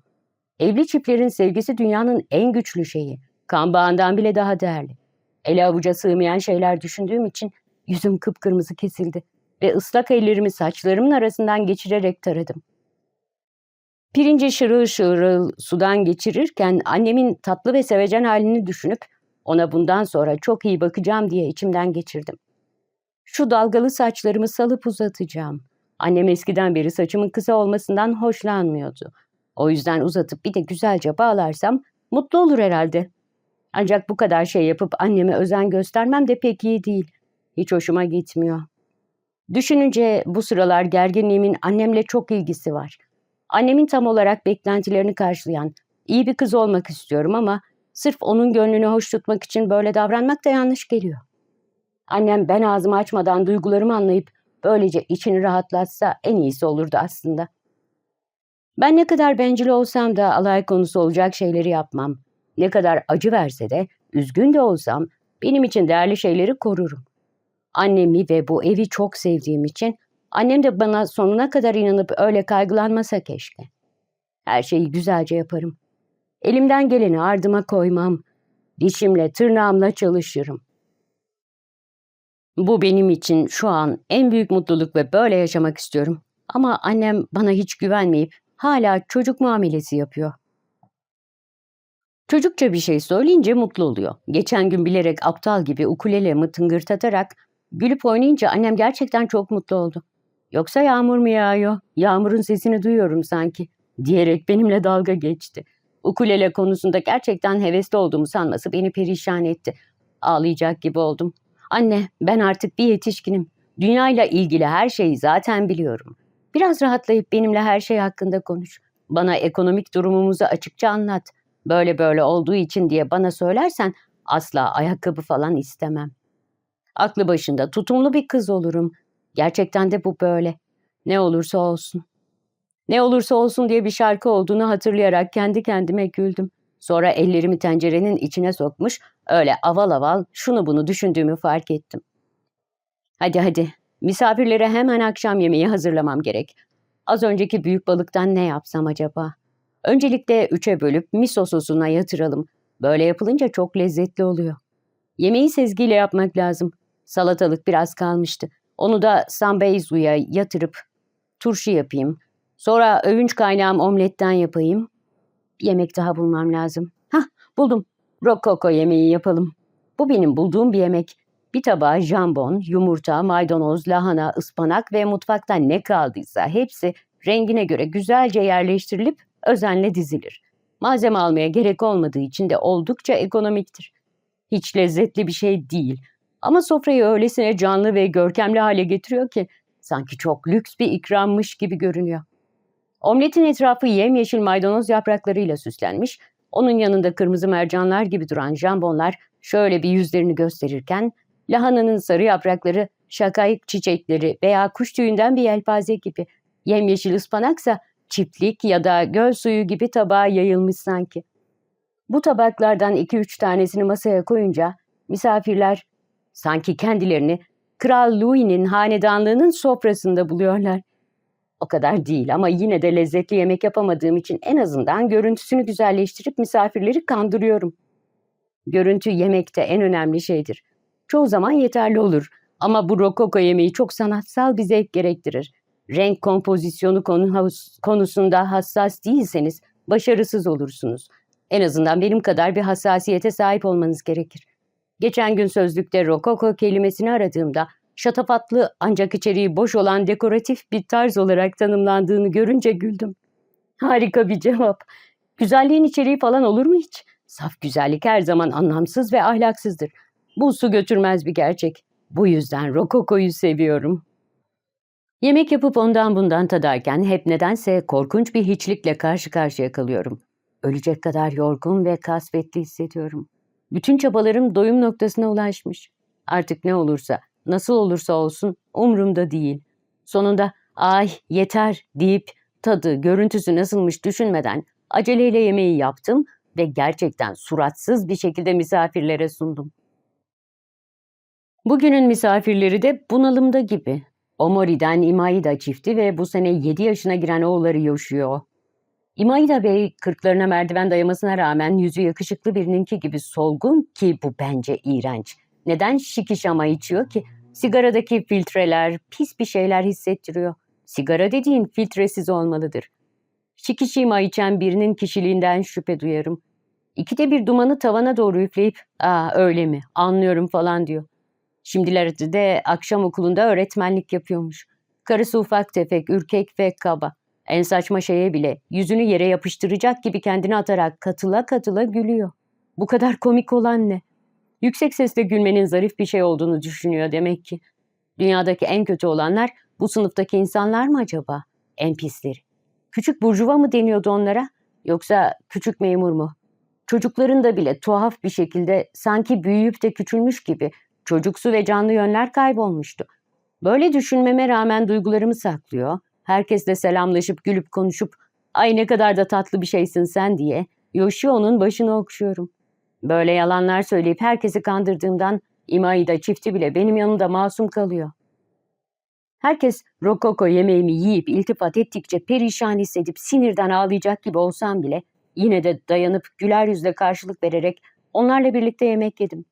Evli çiftlerin sevgisi dünyanın en güçlü şeyi. Kan bağından bile daha değerli. Ele avuca sığmayan şeyler düşündüğüm için yüzüm kıpkırmızı kesildi ve ıslak ellerimi saçlarımın arasından geçirerek taradım. Pirinci şırıl şırıl sudan geçirirken annemin tatlı ve sevecen halini düşünüp ona bundan sonra çok iyi bakacağım diye içimden geçirdim. Şu dalgalı saçlarımı salıp uzatacağım. Annem eskiden beri saçımın kısa olmasından hoşlanmıyordu. O yüzden uzatıp bir de güzelce bağlarsam mutlu olur herhalde. Ancak bu kadar şey yapıp anneme özen göstermem de pek iyi değil. Hiç hoşuma gitmiyor. Düşününce bu sıralar gerginliğimin annemle çok ilgisi var. Annemin tam olarak beklentilerini karşılayan, iyi bir kız olmak istiyorum ama sırf onun gönlünü hoş tutmak için böyle davranmak da yanlış geliyor. Annem ben ağzımı açmadan duygularımı anlayıp böylece içini rahatlatsa en iyisi olurdu aslında. Ben ne kadar bencil olsam da alay konusu olacak şeyleri yapmam. Ne kadar acı verse de, üzgün de olsam benim için değerli şeyleri korurum. Annemi ve bu evi çok sevdiğim için annem de bana sonuna kadar inanıp öyle kaygılanmasa keşke. Her şeyi güzelce yaparım. Elimden geleni ardıma koymam. Dişimle, tırnağımla çalışırım. Bu benim için şu an en büyük mutluluk ve böyle yaşamak istiyorum. Ama annem bana hiç güvenmeyip hala çocuk muamelesi yapıyor. Çocukça bir şey söyleyince mutlu oluyor. Geçen gün bilerek aptal gibi ukulelemi tıngırtatarak gülüp oynayınca annem gerçekten çok mutlu oldu. Yoksa yağmur mu yağıyor? Yağmurun sesini duyuyorum sanki diyerek benimle dalga geçti. Ukulele konusunda gerçekten hevesli olduğumu sanması beni perişan etti. Ağlayacak gibi oldum. Anne, ben artık bir yetişkinim. Dünyayla ilgili her şeyi zaten biliyorum. Biraz rahatlayıp benimle her şey hakkında konuş. Bana ekonomik durumumuzu açıkça anlat. Böyle böyle olduğu için diye bana söylersen asla ayakkabı falan istemem. Aklı başında tutumlu bir kız olurum. Gerçekten de bu böyle. Ne olursa olsun. Ne olursa olsun diye bir şarkı olduğunu hatırlayarak kendi kendime güldüm. Sonra ellerimi tencerenin içine sokmuş, öyle aval aval şunu bunu düşündüğümü fark ettim. Hadi hadi, Misafirlere hemen akşam yemeği hazırlamam gerek. Az önceki büyük balıktan ne yapsam acaba? Öncelikle üçe bölüp miso sosuna yatıralım. Böyle yapılınca çok lezzetli oluyor. Yemeği sezgiyle yapmak lazım. Salatalık biraz kalmıştı. Onu da sambeizuya yatırıp turşu yapayım. Sonra övünç kaynağım omletten yapayım. Bir yemek daha bulmam lazım. Hah buldum. Rokoko yemeği yapalım. Bu benim bulduğum bir yemek. Bir tabağa jambon, yumurta, maydanoz, lahana, ıspanak ve mutfakta ne kaldıysa hepsi rengine göre güzelce yerleştirilip özenle dizilir. Malzeme almaya gerek olmadığı için de oldukça ekonomiktir. Hiç lezzetli bir şey değil. Ama sofrayı öylesine canlı ve görkemli hale getiriyor ki sanki çok lüks bir ikrammış gibi görünüyor. Omletin etrafı yemyeşil maydanoz yapraklarıyla süslenmiş, onun yanında kırmızı mercanlar gibi duran jambonlar şöyle bir yüzlerini gösterirken, lahananın sarı yaprakları şakayık çiçekleri veya kuş tüyünden bir yelpaze gibi, yemyeşil ıspanaksa çiftlik ya da göl suyu gibi tabağa yayılmış sanki. Bu tabaklardan iki üç tanesini masaya koyunca misafirler sanki kendilerini Kral Louis'nin hanedanlığının sofrasında buluyorlar. O kadar değil ama yine de lezzetli yemek yapamadığım için en azından görüntüsünü güzelleştirip misafirleri kandırıyorum. Görüntü yemekte en önemli şeydir. Çoğu zaman yeterli olur ama bu rokoko yemeği çok sanatsal bir zevk gerektirir. Renk kompozisyonu konusunda hassas değilseniz başarısız olursunuz. En azından benim kadar bir hassasiyete sahip olmanız gerekir. Geçen gün sözlükte rokoko kelimesini aradığımda şatafatlı ancak içeriği boş olan dekoratif bir tarz olarak tanımlandığını görünce güldüm. Harika bir cevap. Güzelliğin içeriği falan olur mu hiç? Saf güzellik her zaman anlamsız ve ahlaksızdır. Bu su götürmez bir gerçek. Bu yüzden rokokoyu seviyorum. Yemek yapıp ondan bundan tadarken hep nedense korkunç bir hiçlikle karşı karşıya kalıyorum. Ölecek kadar yorgun ve kasvetli hissediyorum. Bütün çabalarım doyum noktasına ulaşmış. Artık ne olursa, nasıl olursa olsun umurumda değil. Sonunda ay yeter deyip tadı, görüntüsü nasılmış düşünmeden aceleyle yemeği yaptım ve gerçekten suratsız bir şekilde misafirlere sundum. Bugünün misafirleri de bunalımda gibi. Omori'den Imaida çifti ve bu sene 7 yaşına giren oğulları yaşıyor. İmaida Bey kırklarına merdiven dayamasına rağmen yüzü yakışıklı birininki gibi solgun ki bu bence iğrenç. Neden şikişama içiyor ki? Sigaradaki filtreler pis bir şeyler hissettiriyor. Sigara dediğin filtresiz olmalıdır. Şikişima içen birinin kişiliğinden şüphe duyarım. İkide bir dumanı tavana doğru üfleyip ''Aa öyle mi anlıyorum'' falan diyor. Şimdilerde de akşam okulunda öğretmenlik yapıyormuş. Karısı ufak tefek, ürkek ve kaba. En saçma şeye bile yüzünü yere yapıştıracak gibi kendini atarak katıla katıla gülüyor. Bu kadar komik olan ne? Yüksek sesle gülmenin zarif bir şey olduğunu düşünüyor demek ki. Dünyadaki en kötü olanlar bu sınıftaki insanlar mı acaba? En pisleri. Küçük burjuva mı deniyordu onlara? Yoksa küçük memur mu? Çocukların da bile tuhaf bir şekilde sanki büyüyüp de küçülmüş gibi çocuksu ve canlı yönler kaybolmuştu. Böyle düşünmeme rağmen duygularımı saklıyor, herkesle selamlaşıp gülüp konuşup ay ne kadar da tatlı bir şeysin sen diye Yoshio'nun başını okşuyorum. Böyle yalanlar söyleyip herkesi kandırdığımdan Imaida çifti bile benim yanımda masum kalıyor. Herkes rokoko yemeğimi yiyip iltifat ettikçe perişan hissedip sinirden ağlayacak gibi olsam bile yine de dayanıp güler yüzle karşılık vererek onlarla birlikte yemek yedim.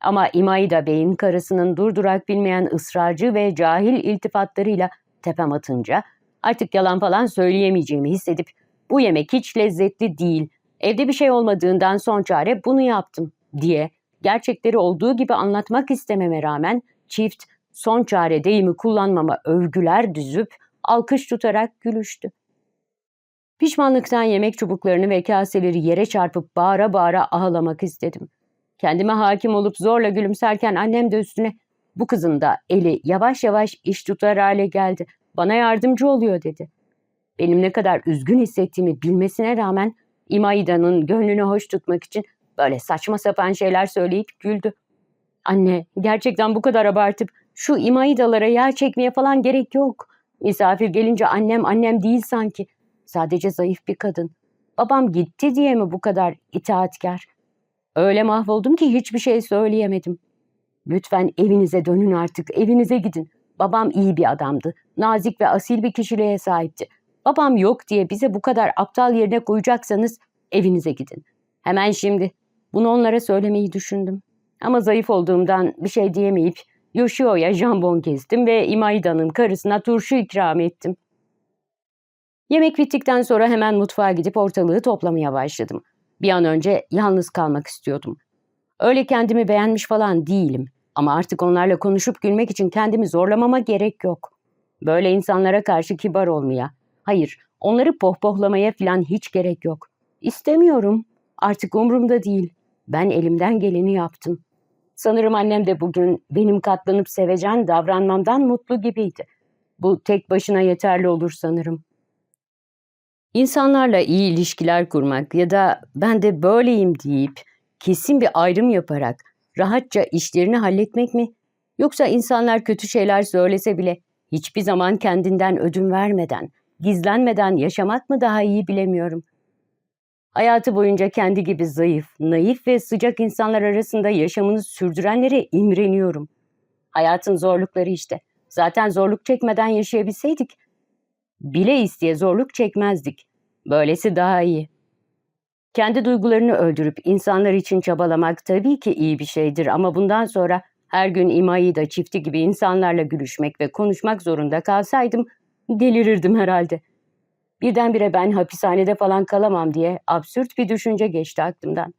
Ama İmaida Bey'in karısının durdurak bilmeyen ısrarcı ve cahil iltifatlarıyla tepem atınca artık yalan falan söyleyemeyeceğimi hissedip bu yemek hiç lezzetli değil, evde bir şey olmadığından son çare bunu yaptım diye gerçekleri olduğu gibi anlatmak istememe rağmen çift son çare deyimi kullanmama övgüler düzüp alkış tutarak gülüştü. Pişmanlıktan yemek çubuklarını ve kaseleri yere çarpıp bağıra bağıra ağlamak istedim. Kendime hakim olup zorla gülümserken annem de üstüne bu kızın da eli yavaş yavaş iş tutar hale geldi. Bana yardımcı oluyor dedi. Benim ne kadar üzgün hissettiğimi bilmesine rağmen İmaida'nın gönlünü hoş tutmak için böyle saçma sapan şeyler söyleyip güldü. Anne gerçekten bu kadar abartıp şu İmaidalara yağ çekmeye falan gerek yok. Misafir gelince annem annem değil sanki. Sadece zayıf bir kadın. Babam gitti diye mi bu kadar itaatkar? Öyle mahvoldum ki hiçbir şey söyleyemedim. Lütfen evinize dönün artık, evinize gidin. Babam iyi bir adamdı. Nazik ve asil bir kişiliğe sahipti. Babam yok diye bize bu kadar aptal yerine koyacaksanız evinize gidin. Hemen şimdi. Bunu onlara söylemeyi düşündüm. Ama zayıf olduğumdan bir şey diyemeyip Yoshio'ya jambon kestim ve Imaida'nın karısına turşu ikram ettim. Yemek bittikten sonra hemen mutfağa gidip ortalığı toplamaya başladım. Bir an önce yalnız kalmak istiyordum. Öyle kendimi beğenmiş falan değilim. Ama artık onlarla konuşup gülmek için kendimi zorlamama gerek yok. Böyle insanlara karşı kibar olmaya, hayır onları pohpohlamaya falan hiç gerek yok. İstemiyorum. Artık umurumda değil. Ben elimden geleni yaptım. Sanırım annem de bugün benim katlanıp sevecen davranmamdan mutlu gibiydi. Bu tek başına yeterli olur sanırım. İnsanlarla iyi ilişkiler kurmak ya da ben de böyleyim deyip kesin bir ayrım yaparak rahatça işlerini halletmek mi? Yoksa insanlar kötü şeyler söylese bile hiçbir zaman kendinden ödün vermeden, gizlenmeden yaşamak mı daha iyi bilemiyorum. Hayatı boyunca kendi gibi zayıf, naif ve sıcak insanlar arasında yaşamını sürdürenlere imreniyorum. Hayatın zorlukları işte. Zaten zorluk çekmeden yaşayabilseydik, bile isteye zorluk çekmezdik. Böylesi daha iyi. Kendi duygularını öldürüp insanlar için çabalamak tabii ki iyi bir şeydir ama bundan sonra her gün İmaida çifti gibi insanlarla gülüşmek ve konuşmak zorunda kalsaydım delirirdim herhalde. Birdenbire ben hapishanede falan kalamam diye absürt bir düşünce geçti aklımdan.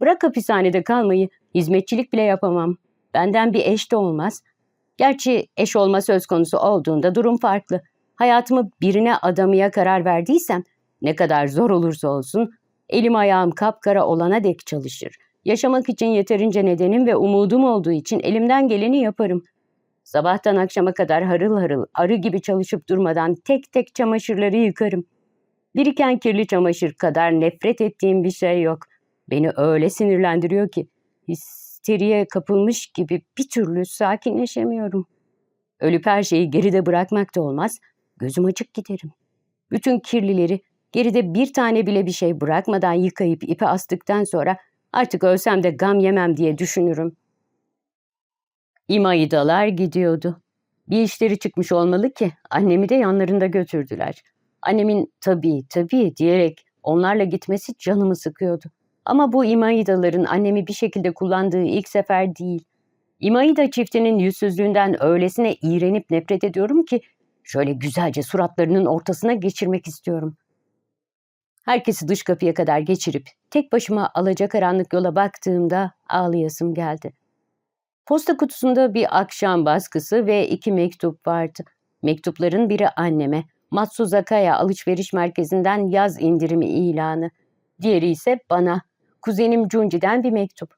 Bırak hapishanede kalmayı, hizmetçilik bile yapamam. Benden bir eş de olmaz. Gerçi eş olma söz konusu olduğunda durum farklı. Hayatımı birine adamaya karar verdiysem, ne kadar zor olursa olsun, elim ayağım kapkara olana dek çalışır. Yaşamak için yeterince nedenim ve umudum olduğu için elimden geleni yaparım. Sabahtan akşama kadar harıl harıl, arı gibi çalışıp durmadan tek tek çamaşırları yıkarım. Biriken kirli çamaşır kadar nefret ettiğim bir şey yok. Beni öyle sinirlendiriyor ki histeriye kapılmış gibi bir türlü sakinleşemiyorum. Ölüp her şeyi geride bırakmak da olmaz, gözüm açık giderim. Bütün kirlileri geride bir tane bile bir şey bırakmadan yıkayıp ipe astıktan sonra artık ölsem de gam yemem diye düşünürüm. İmaidalar gidiyordu. Bir işleri çıkmış olmalı ki annemi de yanlarında götürdüler. Annemin tabii tabii diyerek onlarla gitmesi canımı sıkıyordu. Ama bu İmaidaların annemi bir şekilde kullandığı ilk sefer değil. İmaida çiftinin yüzsüzlüğünden öylesine iğrenip nefret ediyorum ki şöyle güzelce suratlarının ortasına geçirmek istiyorum. Herkesi dış kapıya kadar geçirip tek başıma alacakaranlık yola baktığımda ağlayasım geldi. Posta kutusunda bir akşam baskısı ve iki mektup vardı. Mektupların biri anneme, Matsuzakaya alışveriş merkezinden yaz indirimi ilanı. Diğeri ise bana, kuzenim Junji'den bir mektup.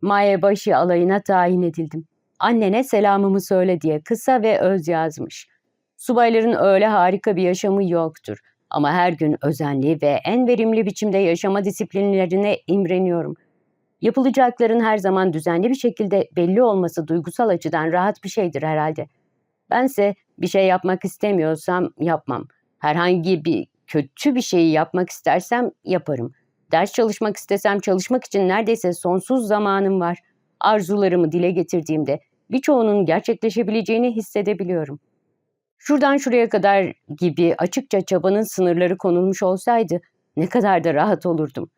Maebashi alayına tayin edildim. Annene selamımı söyle diye kısa ve öz yazmış. Subayların öyle harika bir yaşamı yoktur. Ama her gün özenli ve en verimli biçimde yaşama disiplinlerine imreniyorum.'' Yapılacakların her zaman düzenli bir şekilde belli olması duygusal açıdan rahat bir şeydir herhalde. Bense bir şey yapmak istemiyorsam yapmam. Herhangi bir kötü bir şeyi yapmak istersem yaparım. Ders çalışmak istesem çalışmak için neredeyse sonsuz zamanım var. Arzularımı dile getirdiğimde birçoğunun gerçekleşebileceğini hissedebiliyorum. Şuradan şuraya kadar gibi açıkça çabanın sınırları konulmuş olsaydı ne kadar da rahat olurdum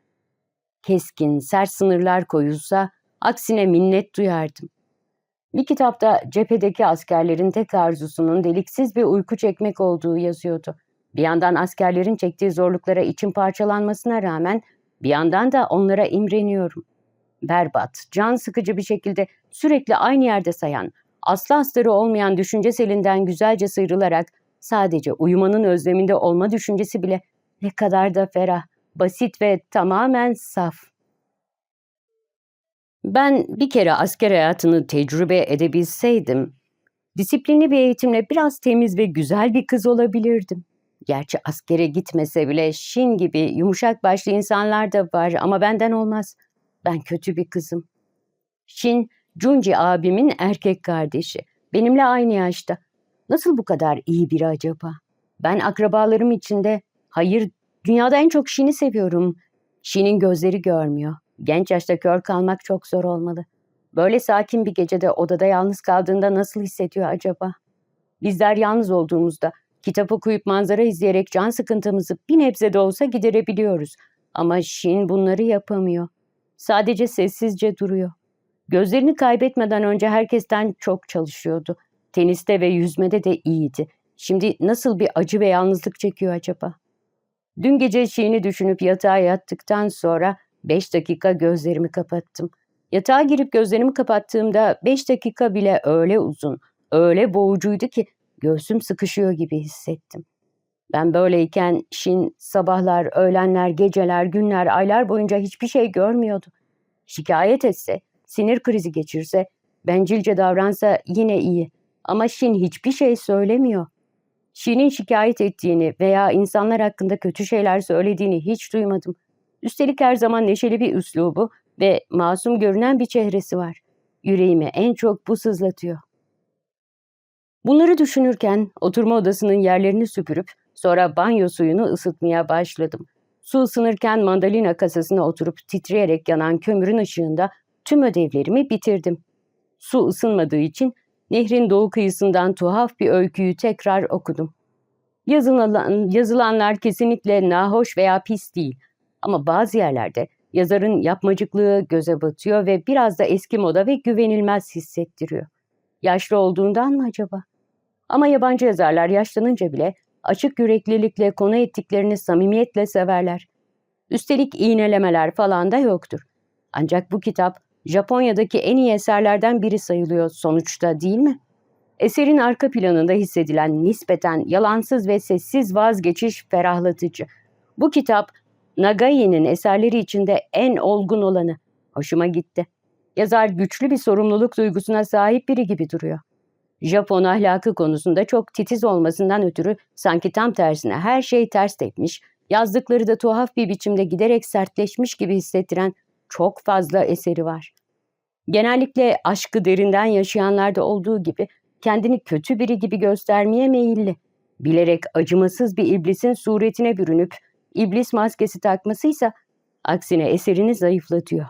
keskin, sert sınırlar koyulsa aksine minnet duyardım. Bir kitapta cephedeki askerlerin tek arzusunun deliksiz bir uyku çekmek olduğu yazıyordu. Bir yandan askerlerin çektiği zorluklara için parçalanmasına rağmen bir yandan da onlara imreniyorum. Berbat, can sıkıcı bir şekilde sürekli aynı yerde sayan, aslı astarı olmayan düşünce selinden güzelce sıyrılarak sadece uyumanın özleminde olma düşüncesi bile ne kadar da ferah, basit ve tamamen saf. Ben bir kere asker hayatını tecrübe edebilseydim, disiplinli bir eğitimle biraz temiz ve güzel bir kız olabilirdim. Gerçi askere gitmese bile Şin gibi yumuşak başlı insanlar da var ama benden olmaz. Ben kötü bir kızım. Şin, Junji abimin erkek kardeşi. Benimle aynı yaşta. Nasıl bu kadar iyi biri acaba? Ben akrabalarım içinde hayır Dünyada en çok Şin'i seviyorum. Şin'in gözleri görmüyor. Genç yaşta kör kalmak çok zor olmalı. Böyle sakin bir gecede odada yalnız kaldığında nasıl hissediyor acaba? Bizler yalnız olduğumuzda kitap okuyup manzara izleyerek can sıkıntımızı bir nebze de olsa giderebiliyoruz. Ama Şin bunları yapamıyor. Sadece sessizce duruyor. Gözlerini kaybetmeden önce herkesten çok çalışıyordu. Teniste ve yüzmede de iyiydi. Şimdi nasıl bir acı ve yalnızlık çekiyor acaba? Dün gece şeyini düşünüp yatağa yattıktan sonra beş dakika gözlerimi kapattım. Yatağa girip gözlerimi kapattığımda beş dakika bile öyle uzun, öyle boğucuydu ki göğsüm sıkışıyor gibi hissettim. Ben böyleyken Şin sabahlar, öğlenler, geceler, günler, aylar boyunca hiçbir şey görmüyordu. Şikayet etse, sinir krizi geçirse, bencilce davransa yine iyi. Ama Şin hiçbir şey söylemiyor. Şin'in şikayet ettiğini veya insanlar hakkında kötü şeyler söylediğini hiç duymadım. Üstelik her zaman neşeli bir üslubu ve masum görünen bir çehresi var. Yüreğimi en çok bu sızlatıyor. Bunları düşünürken oturma odasının yerlerini süpürüp sonra banyo suyunu ısıtmaya başladım. Su ısınırken mandalina kasasına oturup titreyerek yanan kömürün ışığında tüm ödevlerimi bitirdim. Su ısınmadığı için nehrin doğu kıyısından tuhaf bir öyküyü tekrar okudum. Yazılan, yazılanlar kesinlikle nahoş veya pis değil ama bazı yerlerde yazarın yapmacıklığı göze batıyor ve biraz da eski moda ve güvenilmez hissettiriyor. Yaşlı olduğundan mı acaba? Ama yabancı yazarlar yaşlanınca bile açık yüreklilikle konu ettiklerini samimiyetle severler. Üstelik iğnelemeler falan da yoktur. Ancak bu kitap Japonya'daki en iyi eserlerden biri sayılıyor sonuçta değil mi? Eserin arka planında hissedilen nispeten yalansız ve sessiz vazgeçiş ferahlatıcı. Bu kitap Nagai'nin eserleri içinde en olgun olanı. Hoşuma gitti. Yazar güçlü bir sorumluluk duygusuna sahip biri gibi duruyor. Japon ahlakı konusunda çok titiz olmasından ötürü sanki tam tersine her şey ters tepmiş, yazdıkları da tuhaf bir biçimde giderek sertleşmiş gibi hissettiren çok fazla eseri var. Genellikle aşkı derinden yaşayanlarda olduğu gibi kendini kötü biri gibi göstermeye meyilli. Bilerek acımasız bir iblisin suretine bürünüp iblis maskesi takmasıysa aksine eserini zayıflatıyor.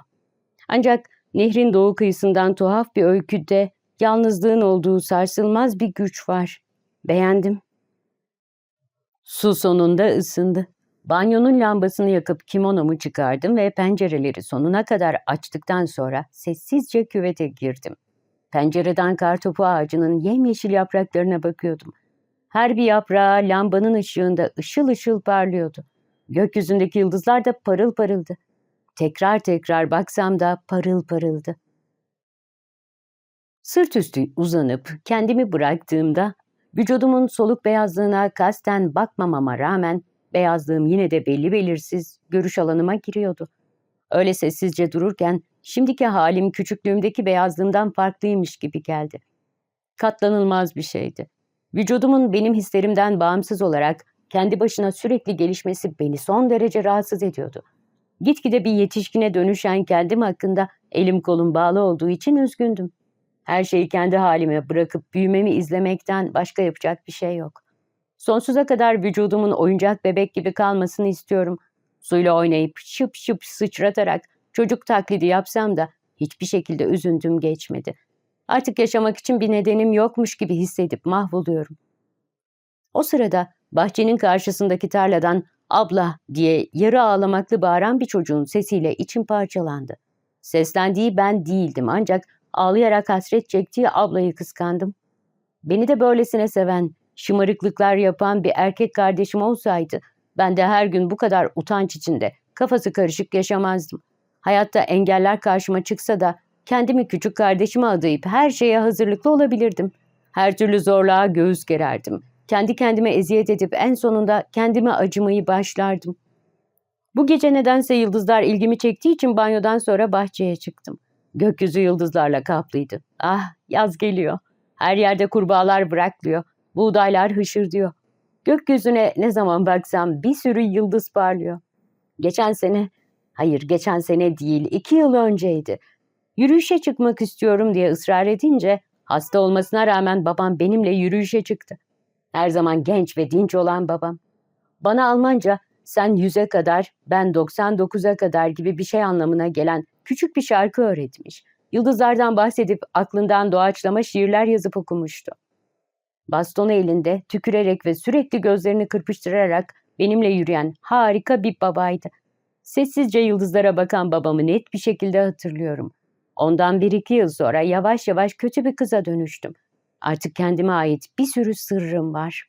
Ancak nehrin doğu kıyısından tuhaf bir öyküde yalnızlığın olduğu sarsılmaz bir güç var. Beğendim. Su sonunda ısındı. Banyonun lambasını yakıp kimonomu çıkardım ve pencereleri sonuna kadar açtıktan sonra sessizce küvete girdim. Pencereden kartopu ağacının yemyeşil yapraklarına bakıyordum. Her bir yaprağı lambanın ışığında ışıl ışıl parlıyordu. Gökyüzündeki yıldızlar da parıl parıldı. Tekrar tekrar baksam da parıl parıldı. Sırt üstü uzanıp kendimi bıraktığımda vücudumun soluk beyazlığına kasten bakmamama rağmen beyazlığım yine de belli belirsiz görüş alanıma giriyordu. Öyle sessizce dururken şimdiki halim küçüklüğümdeki beyazlığımdan farklıymış gibi geldi. Katlanılmaz bir şeydi. Vücudumun benim hislerimden bağımsız olarak kendi başına sürekli gelişmesi beni son derece rahatsız ediyordu. Gitgide bir yetişkine dönüşen kendim hakkında elim kolum bağlı olduğu için üzgündüm. Her şeyi kendi halime bırakıp büyümemi izlemekten başka yapacak bir şey yok. Sonsuza kadar vücudumun oyuncak bebek gibi kalmasını istiyorum. Suyla oynayıp şıp şıp sıçratarak çocuk taklidi yapsam da hiçbir şekilde üzüntüm geçmedi. Artık yaşamak için bir nedenim yokmuş gibi hissedip mahvoluyorum. O sırada bahçenin karşısındaki tarladan abla diye yarı ağlamaklı bağıran bir çocuğun sesiyle içim parçalandı. Seslendiği ben değildim ancak ağlayarak hasret çektiği ablayı kıskandım. Beni de böylesine seven, şımarıklıklar yapan bir erkek kardeşim olsaydı ben de her gün bu kadar utanç içinde kafası karışık yaşamazdım. Hayatta engeller karşıma çıksa da kendimi küçük kardeşime adayıp her şeye hazırlıklı olabilirdim. Her türlü zorluğa göğüs gererdim. Kendi kendime eziyet edip en sonunda kendime acımayı başlardım. Bu gece nedense yıldızlar ilgimi çektiği için banyodan sonra bahçeye çıktım. Gökyüzü yıldızlarla kaplıydı. Ah yaz geliyor. Her yerde kurbağalar bıraklıyor. Buğdaylar hışırdıyor. Gökyüzüne ne zaman baksam bir sürü yıldız parlıyor. Geçen sene, hayır geçen sene değil iki yıl önceydi. Yürüyüşe çıkmak istiyorum diye ısrar edince hasta olmasına rağmen babam benimle yürüyüşe çıktı. Her zaman genç ve dinç olan babam. Bana Almanca sen yüze kadar ben 99'a kadar gibi bir şey anlamına gelen küçük bir şarkı öğretmiş. Yıldızlardan bahsedip aklından doğaçlama şiirler yazıp okumuştu. Bastonu elinde, tükürerek ve sürekli gözlerini kırpıştırarak benimle yürüyen harika bir babaydı. Sessizce yıldızlara bakan babamı net bir şekilde hatırlıyorum. Ondan bir iki yıl sonra yavaş yavaş kötü bir kıza dönüştüm. Artık kendime ait bir sürü sırrım var.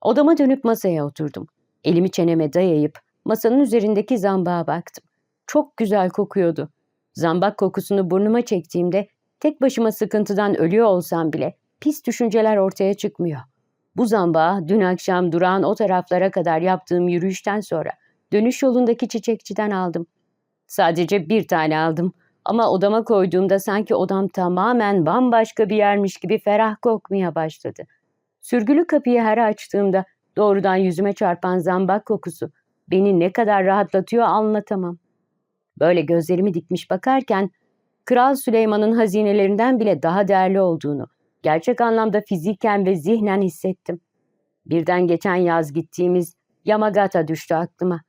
Odama dönüp masaya oturdum. Elimi çeneme dayayıp masanın üzerindeki zambağa baktım. Çok güzel kokuyordu. Zambak kokusunu burnuma çektiğimde tek başıma sıkıntıdan ölüyor olsam bile pis düşünceler ortaya çıkmıyor. Bu zambağı dün akşam durağın o taraflara kadar yaptığım yürüyüşten sonra dönüş yolundaki çiçekçiden aldım. Sadece bir tane aldım ama odama koyduğumda sanki odam tamamen bambaşka bir yermiş gibi ferah kokmaya başladı. Sürgülü kapıyı her açtığımda doğrudan yüzüme çarpan zambak kokusu beni ne kadar rahatlatıyor anlatamam. Böyle gözlerimi dikmiş bakarken Kral Süleyman'ın hazinelerinden bile daha değerli olduğunu gerçek anlamda fiziken ve zihnen hissettim. Birden geçen yaz gittiğimiz Yamagata düştü aklıma.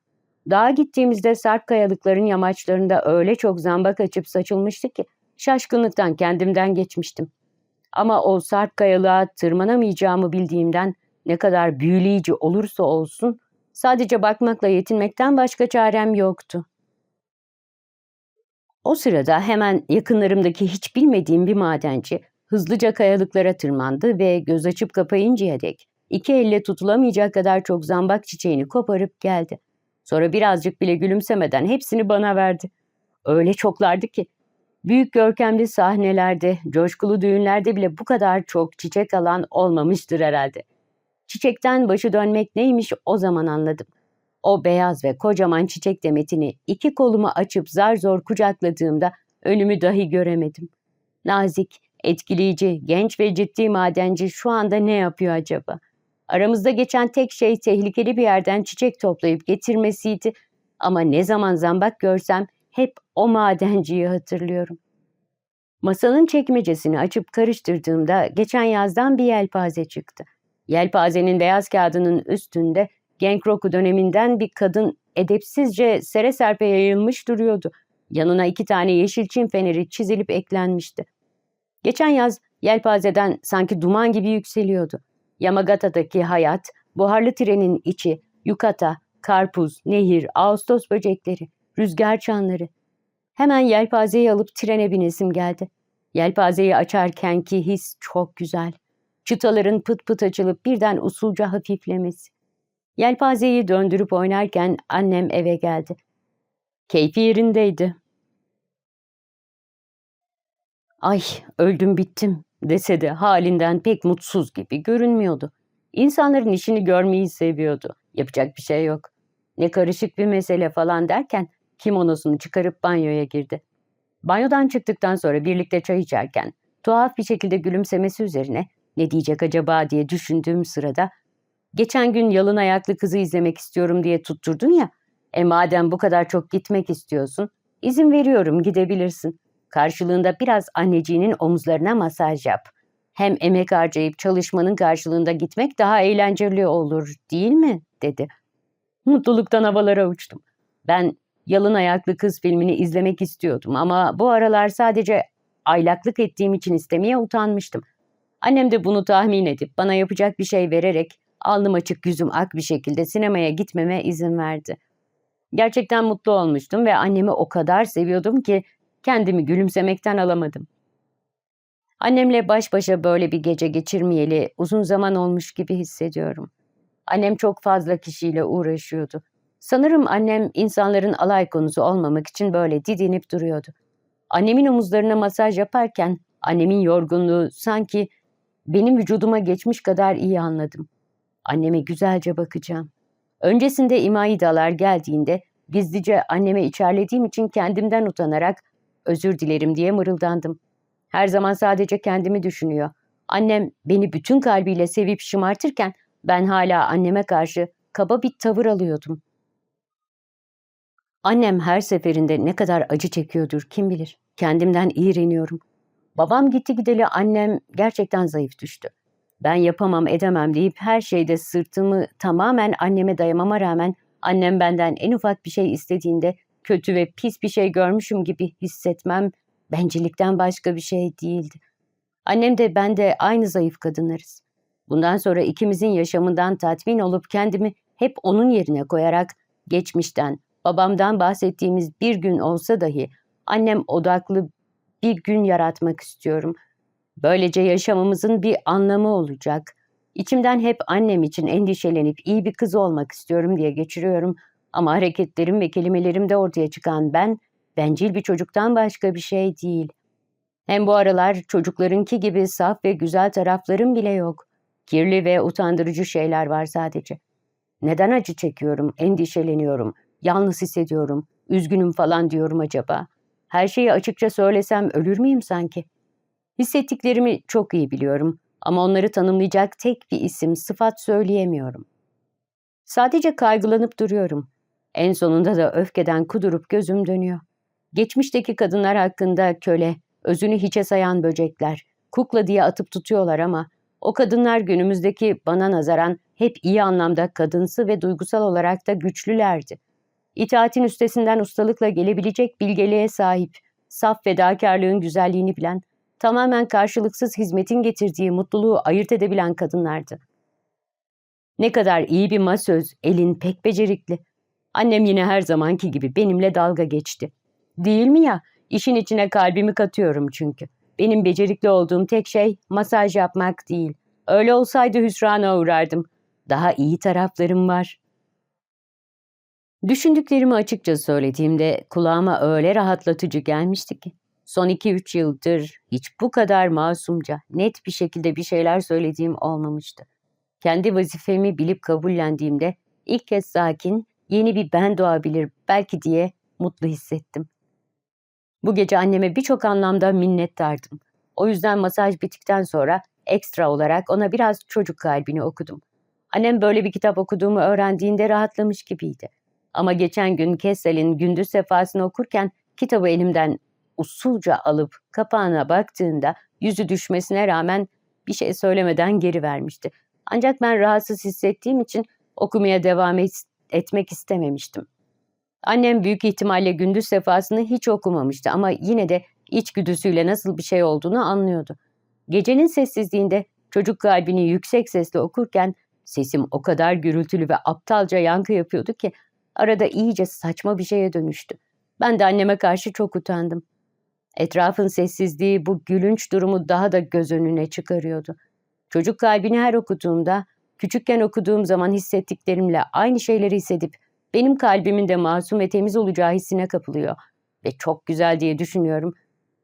Dağa gittiğimizde sarp kayalıkların yamaçlarında öyle çok zambak açıp saçılmıştı ki şaşkınlıktan kendimden geçmiştim. Ama o sarp kayalığa tırmanamayacağımı bildiğimden ne kadar büyüleyici olursa olsun sadece bakmakla yetinmekten başka çarem yoktu. O sırada hemen yakınlarımdaki hiç bilmediğim bir madenci hızlıca kayalıklara tırmandı ve göz açıp kapayıncaya dek iki elle tutulamayacak kadar çok zambak çiçeğini koparıp geldi. Sonra birazcık bile gülümsemeden hepsini bana verdi. Öyle çoklardı ki. Büyük görkemli sahnelerde, coşkulu düğünlerde bile bu kadar çok çiçek alan olmamıştır herhalde. Çiçekten başı dönmek neymiş o zaman anladım. O beyaz ve kocaman çiçek demetini iki kolumu açıp zar zor kucakladığımda önümü dahi göremedim. Nazik, etkileyici, genç ve ciddi madenci şu anda ne yapıyor acaba? Aramızda geçen tek şey tehlikeli bir yerden çiçek toplayıp getirmesiydi ama ne zaman zambak görsem hep o madenciyi hatırlıyorum. Masanın çekmecesini açıp karıştırdığımda geçen yazdan bir yelpaze çıktı. Yelpazenin beyaz kağıdının üstünde Genkroku döneminden bir kadın edepsizce sere serpe yayılmış duruyordu. Yanına iki tane yeşil çim feneri çizilip eklenmişti. Geçen yaz yelpazeden sanki duman gibi yükseliyordu. Yamagata'daki hayat, buharlı trenin içi, yukata, karpuz, nehir, ağustos böcekleri, rüzgar çanları. Hemen yelpazeyi alıp trene binesim geldi. Yelpazeyi açarkenki his çok güzel. Çıtaların pıt pıt açılıp birden usulca hafiflemesi. Yelpazeyi döndürüp oynarken annem eve geldi. Keyfi yerindeydi. Ay öldüm bittim dese de halinden pek mutsuz gibi görünmüyordu. İnsanların işini görmeyi seviyordu. Yapacak bir şey yok. Ne karışık bir mesele falan derken kimonosunu çıkarıp banyoya girdi. Banyodan çıktıktan sonra birlikte çay içerken tuhaf bir şekilde gülümsemesi üzerine ne diyecek acaba diye düşündüğüm sırada geçen gün yalın ayaklı kızı izlemek istiyorum diye tutturdun ya e madem bu kadar çok gitmek istiyorsun izin veriyorum gidebilirsin. Karşılığında biraz anneciğinin omuzlarına masaj yap. Hem emek harcayıp çalışmanın karşılığında gitmek daha eğlenceli olur değil mi? dedi. Mutluluktan havalara uçtum. Ben Yalın Ayaklı Kız filmini izlemek istiyordum ama bu aralar sadece aylaklık ettiğim için istemeye utanmıştım. Annem de bunu tahmin edip bana yapacak bir şey vererek alnım açık yüzüm ak bir şekilde sinemaya gitmeme izin verdi. Gerçekten mutlu olmuştum ve annemi o kadar seviyordum ki Kendimi gülümsemekten alamadım. Annemle baş başa böyle bir gece geçirmeyeli uzun zaman olmuş gibi hissediyorum. Annem çok fazla kişiyle uğraşıyordu. Sanırım annem insanların alay konusu olmamak için böyle didinip duruyordu. Annemin omuzlarına masaj yaparken annemin yorgunluğu sanki benim vücuduma geçmiş kadar iyi anladım. Anneme güzelce bakacağım. Öncesinde imaidalar geldiğinde gizlice anneme içerlediğim için kendimden utanarak özür dilerim diye mırıldandım. Her zaman sadece kendimi düşünüyor. Annem beni bütün kalbiyle sevip şımartırken ben hala anneme karşı kaba bir tavır alıyordum. Annem her seferinde ne kadar acı çekiyordur kim bilir. Kendimden iğreniyorum. Babam gitti gideli annem gerçekten zayıf düştü. Ben yapamam edemem deyip her şeyde sırtımı tamamen anneme dayamama rağmen annem benden en ufak bir şey istediğinde kötü ve pis bir şey görmüşüm gibi hissetmem bencillikten başka bir şey değildi. Annem de ben de aynı zayıf kadınlarız. Bundan sonra ikimizin yaşamından tatmin olup kendimi hep onun yerine koyarak geçmişten, babamdan bahsettiğimiz bir gün olsa dahi annem odaklı bir gün yaratmak istiyorum. Böylece yaşamımızın bir anlamı olacak. İçimden hep annem için endişelenip iyi bir kız olmak istiyorum diye geçiriyorum. Ama hareketlerim ve kelimelerimde ortaya çıkan ben, bencil bir çocuktan başka bir şey değil. Hem bu aralar çocuklarınki gibi saf ve güzel taraflarım bile yok. Kirli ve utandırıcı şeyler var sadece. Neden acı çekiyorum, endişeleniyorum, yalnız hissediyorum, üzgünüm falan diyorum acaba? Her şeyi açıkça söylesem ölür müyüm sanki? Hissettiklerimi çok iyi biliyorum ama onları tanımlayacak tek bir isim, sıfat söyleyemiyorum. Sadece kaygılanıp duruyorum. En sonunda da öfkeden kudurup gözüm dönüyor. Geçmişteki kadınlar hakkında köle, özünü hiçe sayan böcekler, kukla diye atıp tutuyorlar ama o kadınlar günümüzdeki bana nazaran hep iyi anlamda kadınsı ve duygusal olarak da güçlülerdi. İtaatin üstesinden ustalıkla gelebilecek bilgeliğe sahip, saf fedakarlığın güzelliğini bilen, tamamen karşılıksız hizmetin getirdiği mutluluğu ayırt edebilen kadınlardı. Ne kadar iyi bir masöz, elin pek becerikli. Annem yine her zamanki gibi benimle dalga geçti. Değil mi ya? İşin içine kalbimi katıyorum çünkü. Benim becerikli olduğum tek şey masaj yapmak değil. Öyle olsaydı hüsrana uğrardım. Daha iyi taraflarım var. Düşündüklerimi açıkça söylediğimde kulağıma öyle rahatlatıcı gelmişti ki. Son iki üç yıldır hiç bu kadar masumca, net bir şekilde bir şeyler söylediğim olmamıştı. Kendi vazifemi bilip kabullendiğimde ilk kez sakin, yeni bir ben doğabilir belki diye mutlu hissettim. Bu gece anneme birçok anlamda minnettardım. O yüzden masaj bittikten sonra ekstra olarak ona biraz çocuk kalbini okudum. Annem böyle bir kitap okuduğumu öğrendiğinde rahatlamış gibiydi. Ama geçen gün Kessel'in gündüz sefasını okurken kitabı elimden usulca alıp kapağına baktığında yüzü düşmesine rağmen bir şey söylemeden geri vermişti. Ancak ben rahatsız hissettiğim için okumaya devam et etmek istememiştim. Annem büyük ihtimalle gündüz sefasını hiç okumamıştı ama yine de içgüdüsüyle nasıl bir şey olduğunu anlıyordu. Gecenin sessizliğinde çocuk kalbini yüksek sesle okurken sesim o kadar gürültülü ve aptalca yankı yapıyordu ki arada iyice saçma bir şeye dönüştü. Ben de anneme karşı çok utandım. Etrafın sessizliği bu gülünç durumu daha da göz önüne çıkarıyordu. Çocuk kalbini her okuduğumda, küçükken okuduğum zaman hissettiklerimle aynı şeyleri hissedip benim kalbimin de masum ve temiz olacağı hissine kapılıyor. Ve çok güzel diye düşünüyorum.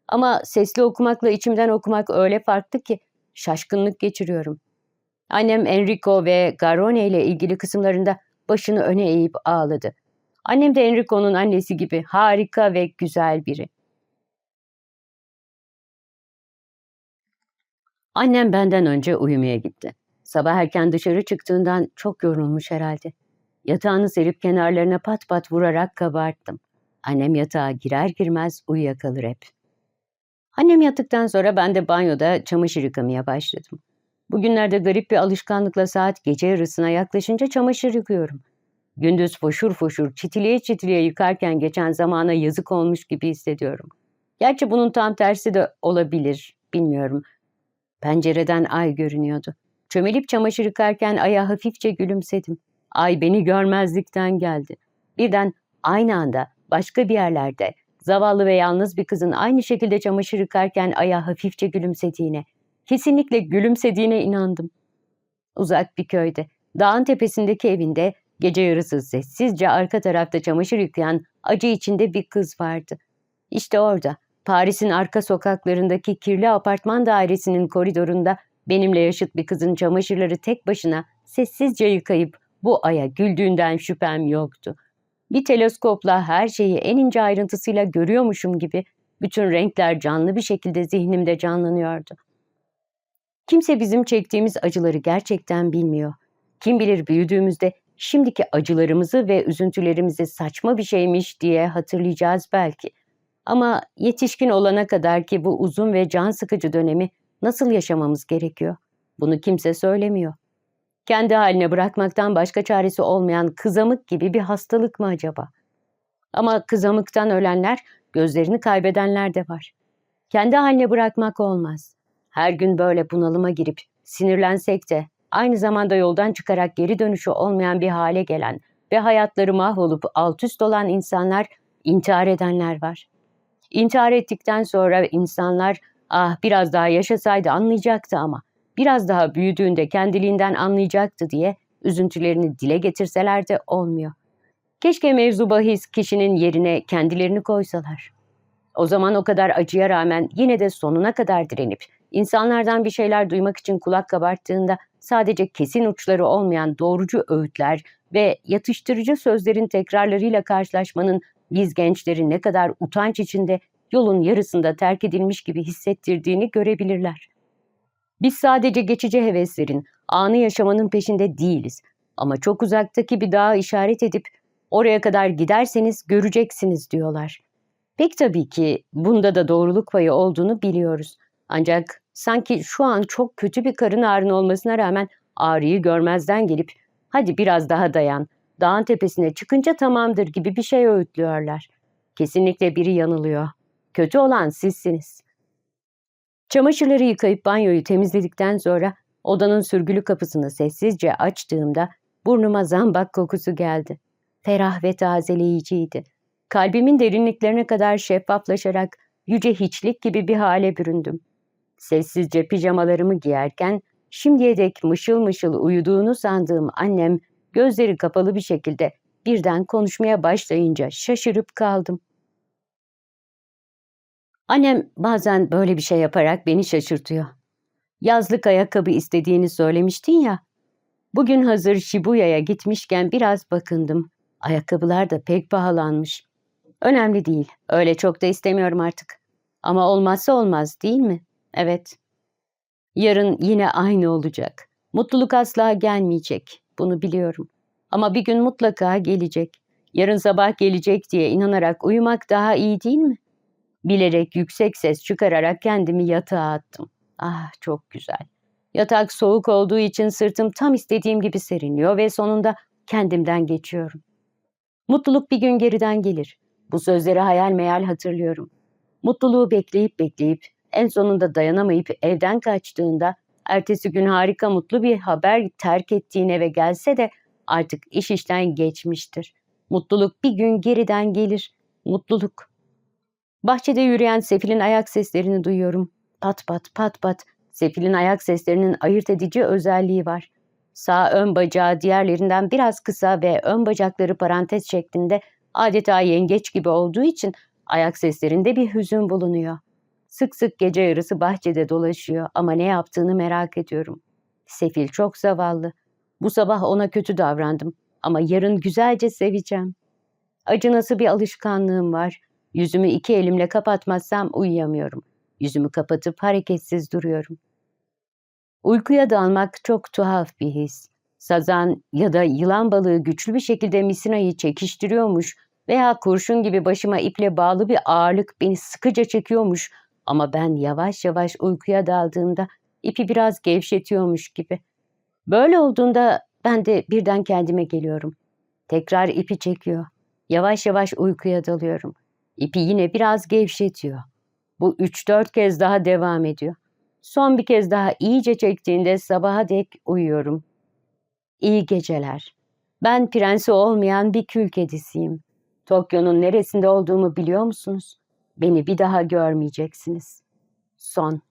Ama sesli okumakla içimden okumak öyle farklı ki şaşkınlık geçiriyorum. Annem Enrico ve Garone ile ilgili kısımlarında başını öne eğip ağladı. Annem de Enrico'nun annesi gibi harika ve güzel biri. Annem benden önce uyumaya gitti. Sabah erken dışarı çıktığından çok yorulmuş herhalde. Yatağını serip kenarlarına pat pat vurarak kabarttım. Annem yatağa girer girmez uyuyakalır hep. Annem yattıktan sonra ben de banyoda çamaşır yıkamaya başladım. Bugünlerde garip bir alışkanlıkla saat gece yarısına yaklaşınca çamaşır yıkıyorum. Gündüz foşur foşur, çitiliye çitiliye yıkarken geçen zamana yazık olmuş gibi hissediyorum. Gerçi bunun tam tersi de olabilir, bilmiyorum. Pencereden ay görünüyordu. Çömelip çamaşır yıkarken aya hafifçe gülümsedim. Ay beni görmezlikten geldi. Birden aynı anda başka bir yerlerde zavallı ve yalnız bir kızın aynı şekilde çamaşır yıkarken aya hafifçe gülümsediğine, kesinlikle gülümsediğine inandım. Uzak bir köyde, dağın tepesindeki evinde gece yarısı sessizce arka tarafta çamaşır yıkayan acı içinde bir kız vardı. İşte orada, Paris'in arka sokaklarındaki kirli apartman dairesinin koridorunda benimle yaşıt bir kızın çamaşırları tek başına sessizce yıkayıp bu aya güldüğünden şüphem yoktu. Bir teleskopla her şeyi en ince ayrıntısıyla görüyormuşum gibi bütün renkler canlı bir şekilde zihnimde canlanıyordu. Kimse bizim çektiğimiz acıları gerçekten bilmiyor. Kim bilir büyüdüğümüzde şimdiki acılarımızı ve üzüntülerimizi saçma bir şeymiş diye hatırlayacağız belki. Ama yetişkin olana kadar ki bu uzun ve can sıkıcı dönemi nasıl yaşamamız gerekiyor? Bunu kimse söylemiyor. Kendi haline bırakmaktan başka çaresi olmayan kızamık gibi bir hastalık mı acaba? Ama kızamıktan ölenler, gözlerini kaybedenler de var. Kendi haline bırakmak olmaz. Her gün böyle bunalıma girip sinirlensek de aynı zamanda yoldan çıkarak geri dönüşü olmayan bir hale gelen ve hayatları mahvolup alt üst olan insanlar, intihar edenler var. İntihar ettikten sonra insanlar ah biraz daha yaşasaydı anlayacaktı ama biraz daha büyüdüğünde kendiliğinden anlayacaktı diye üzüntülerini dile getirseler de olmuyor. Keşke mevzu bahis kişinin yerine kendilerini koysalar. O zaman o kadar acıya rağmen yine de sonuna kadar direnip insanlardan bir şeyler duymak için kulak kabarttığında sadece kesin uçları olmayan doğrucu öğütler ve yatıştırıcı sözlerin tekrarlarıyla karşılaşmanın biz gençleri ne kadar utanç içinde yolun yarısında terk edilmiş gibi hissettirdiğini görebilirler. Biz sadece geçici heveslerin, anı yaşamanın peşinde değiliz. Ama çok uzaktaki bir dağa işaret edip oraya kadar giderseniz göreceksiniz diyorlar. Pek tabii ki bunda da doğruluk payı olduğunu biliyoruz. Ancak sanki şu an çok kötü bir karın ağrın olmasına rağmen ağrıyı görmezden gelip hadi biraz daha dayan, dağın tepesine çıkınca tamamdır gibi bir şey öğütlüyorlar. Kesinlikle biri yanılıyor. Kötü olan sizsiniz. Çamaşırları yıkayıp banyoyu temizledikten sonra odanın sürgülü kapısını sessizce açtığımda burnuma zambak kokusu geldi. Ferah ve tazeleyiciydi. Kalbimin derinliklerine kadar şeffaflaşarak yüce hiçlik gibi bir hale büründüm. Sessizce pijamalarımı giyerken şimdiye dek mışıl mışıl uyuduğunu sandığım annem gözleri kapalı bir şekilde birden konuşmaya başlayınca şaşırıp kaldım. Annem bazen böyle bir şey yaparak beni şaşırtıyor. Yazlık ayakkabı istediğini söylemiştin ya. Bugün hazır Shibuya'ya gitmişken biraz bakındım. Ayakkabılar da pek pahalanmış. Önemli değil. Öyle çok da istemiyorum artık. Ama olmazsa olmaz değil mi? Evet. Yarın yine aynı olacak. Mutluluk asla gelmeyecek. Bunu biliyorum. Ama bir gün mutlaka gelecek. Yarın sabah gelecek diye inanarak uyumak daha iyi değil mi? Bilerek yüksek ses çıkararak kendimi yatağa attım. Ah çok güzel. Yatak soğuk olduğu için sırtım tam istediğim gibi serinliyor ve sonunda kendimden geçiyorum. Mutluluk bir gün geriden gelir. Bu sözleri hayal meyal hatırlıyorum. Mutluluğu bekleyip bekleyip en sonunda dayanamayıp evden kaçtığında ertesi gün harika mutlu bir haber terk ettiğin eve gelse de artık iş işten geçmiştir. Mutluluk bir gün geriden gelir. Mutluluk. Bahçede yürüyen Sefil'in ayak seslerini duyuyorum. Pat pat pat pat. Sefil'in ayak seslerinin ayırt edici özelliği var. Sağ ön bacağı diğerlerinden biraz kısa ve ön bacakları parantez şeklinde adeta yengeç gibi olduğu için ayak seslerinde bir hüzün bulunuyor. Sık sık gece yarısı bahçede dolaşıyor ama ne yaptığını merak ediyorum. Sefil çok zavallı. Bu sabah ona kötü davrandım ama yarın güzelce seveceğim. Acınası bir alışkanlığım var. Yüzümü iki elimle kapatmazsam uyuyamıyorum. Yüzümü kapatıp hareketsiz duruyorum. Uykuya dalmak çok tuhaf bir his. Sazan ya da yılan balığı güçlü bir şekilde misinayı çekiştiriyormuş veya kurşun gibi başıma iple bağlı bir ağırlık beni sıkıca çekiyormuş ama ben yavaş yavaş uykuya daldığımda ipi biraz gevşetiyormuş gibi. Böyle olduğunda ben de birden kendime geliyorum. Tekrar ipi çekiyor. Yavaş yavaş uykuya dalıyorum. İpi yine biraz gevşetiyor. Bu üç dört kez daha devam ediyor. Son bir kez daha iyice çektiğinde sabaha dek uyuyorum. İyi geceler. Ben prensi olmayan bir kül kedisiyim. Tokyo'nun neresinde olduğumu biliyor musunuz? Beni bir daha görmeyeceksiniz. Son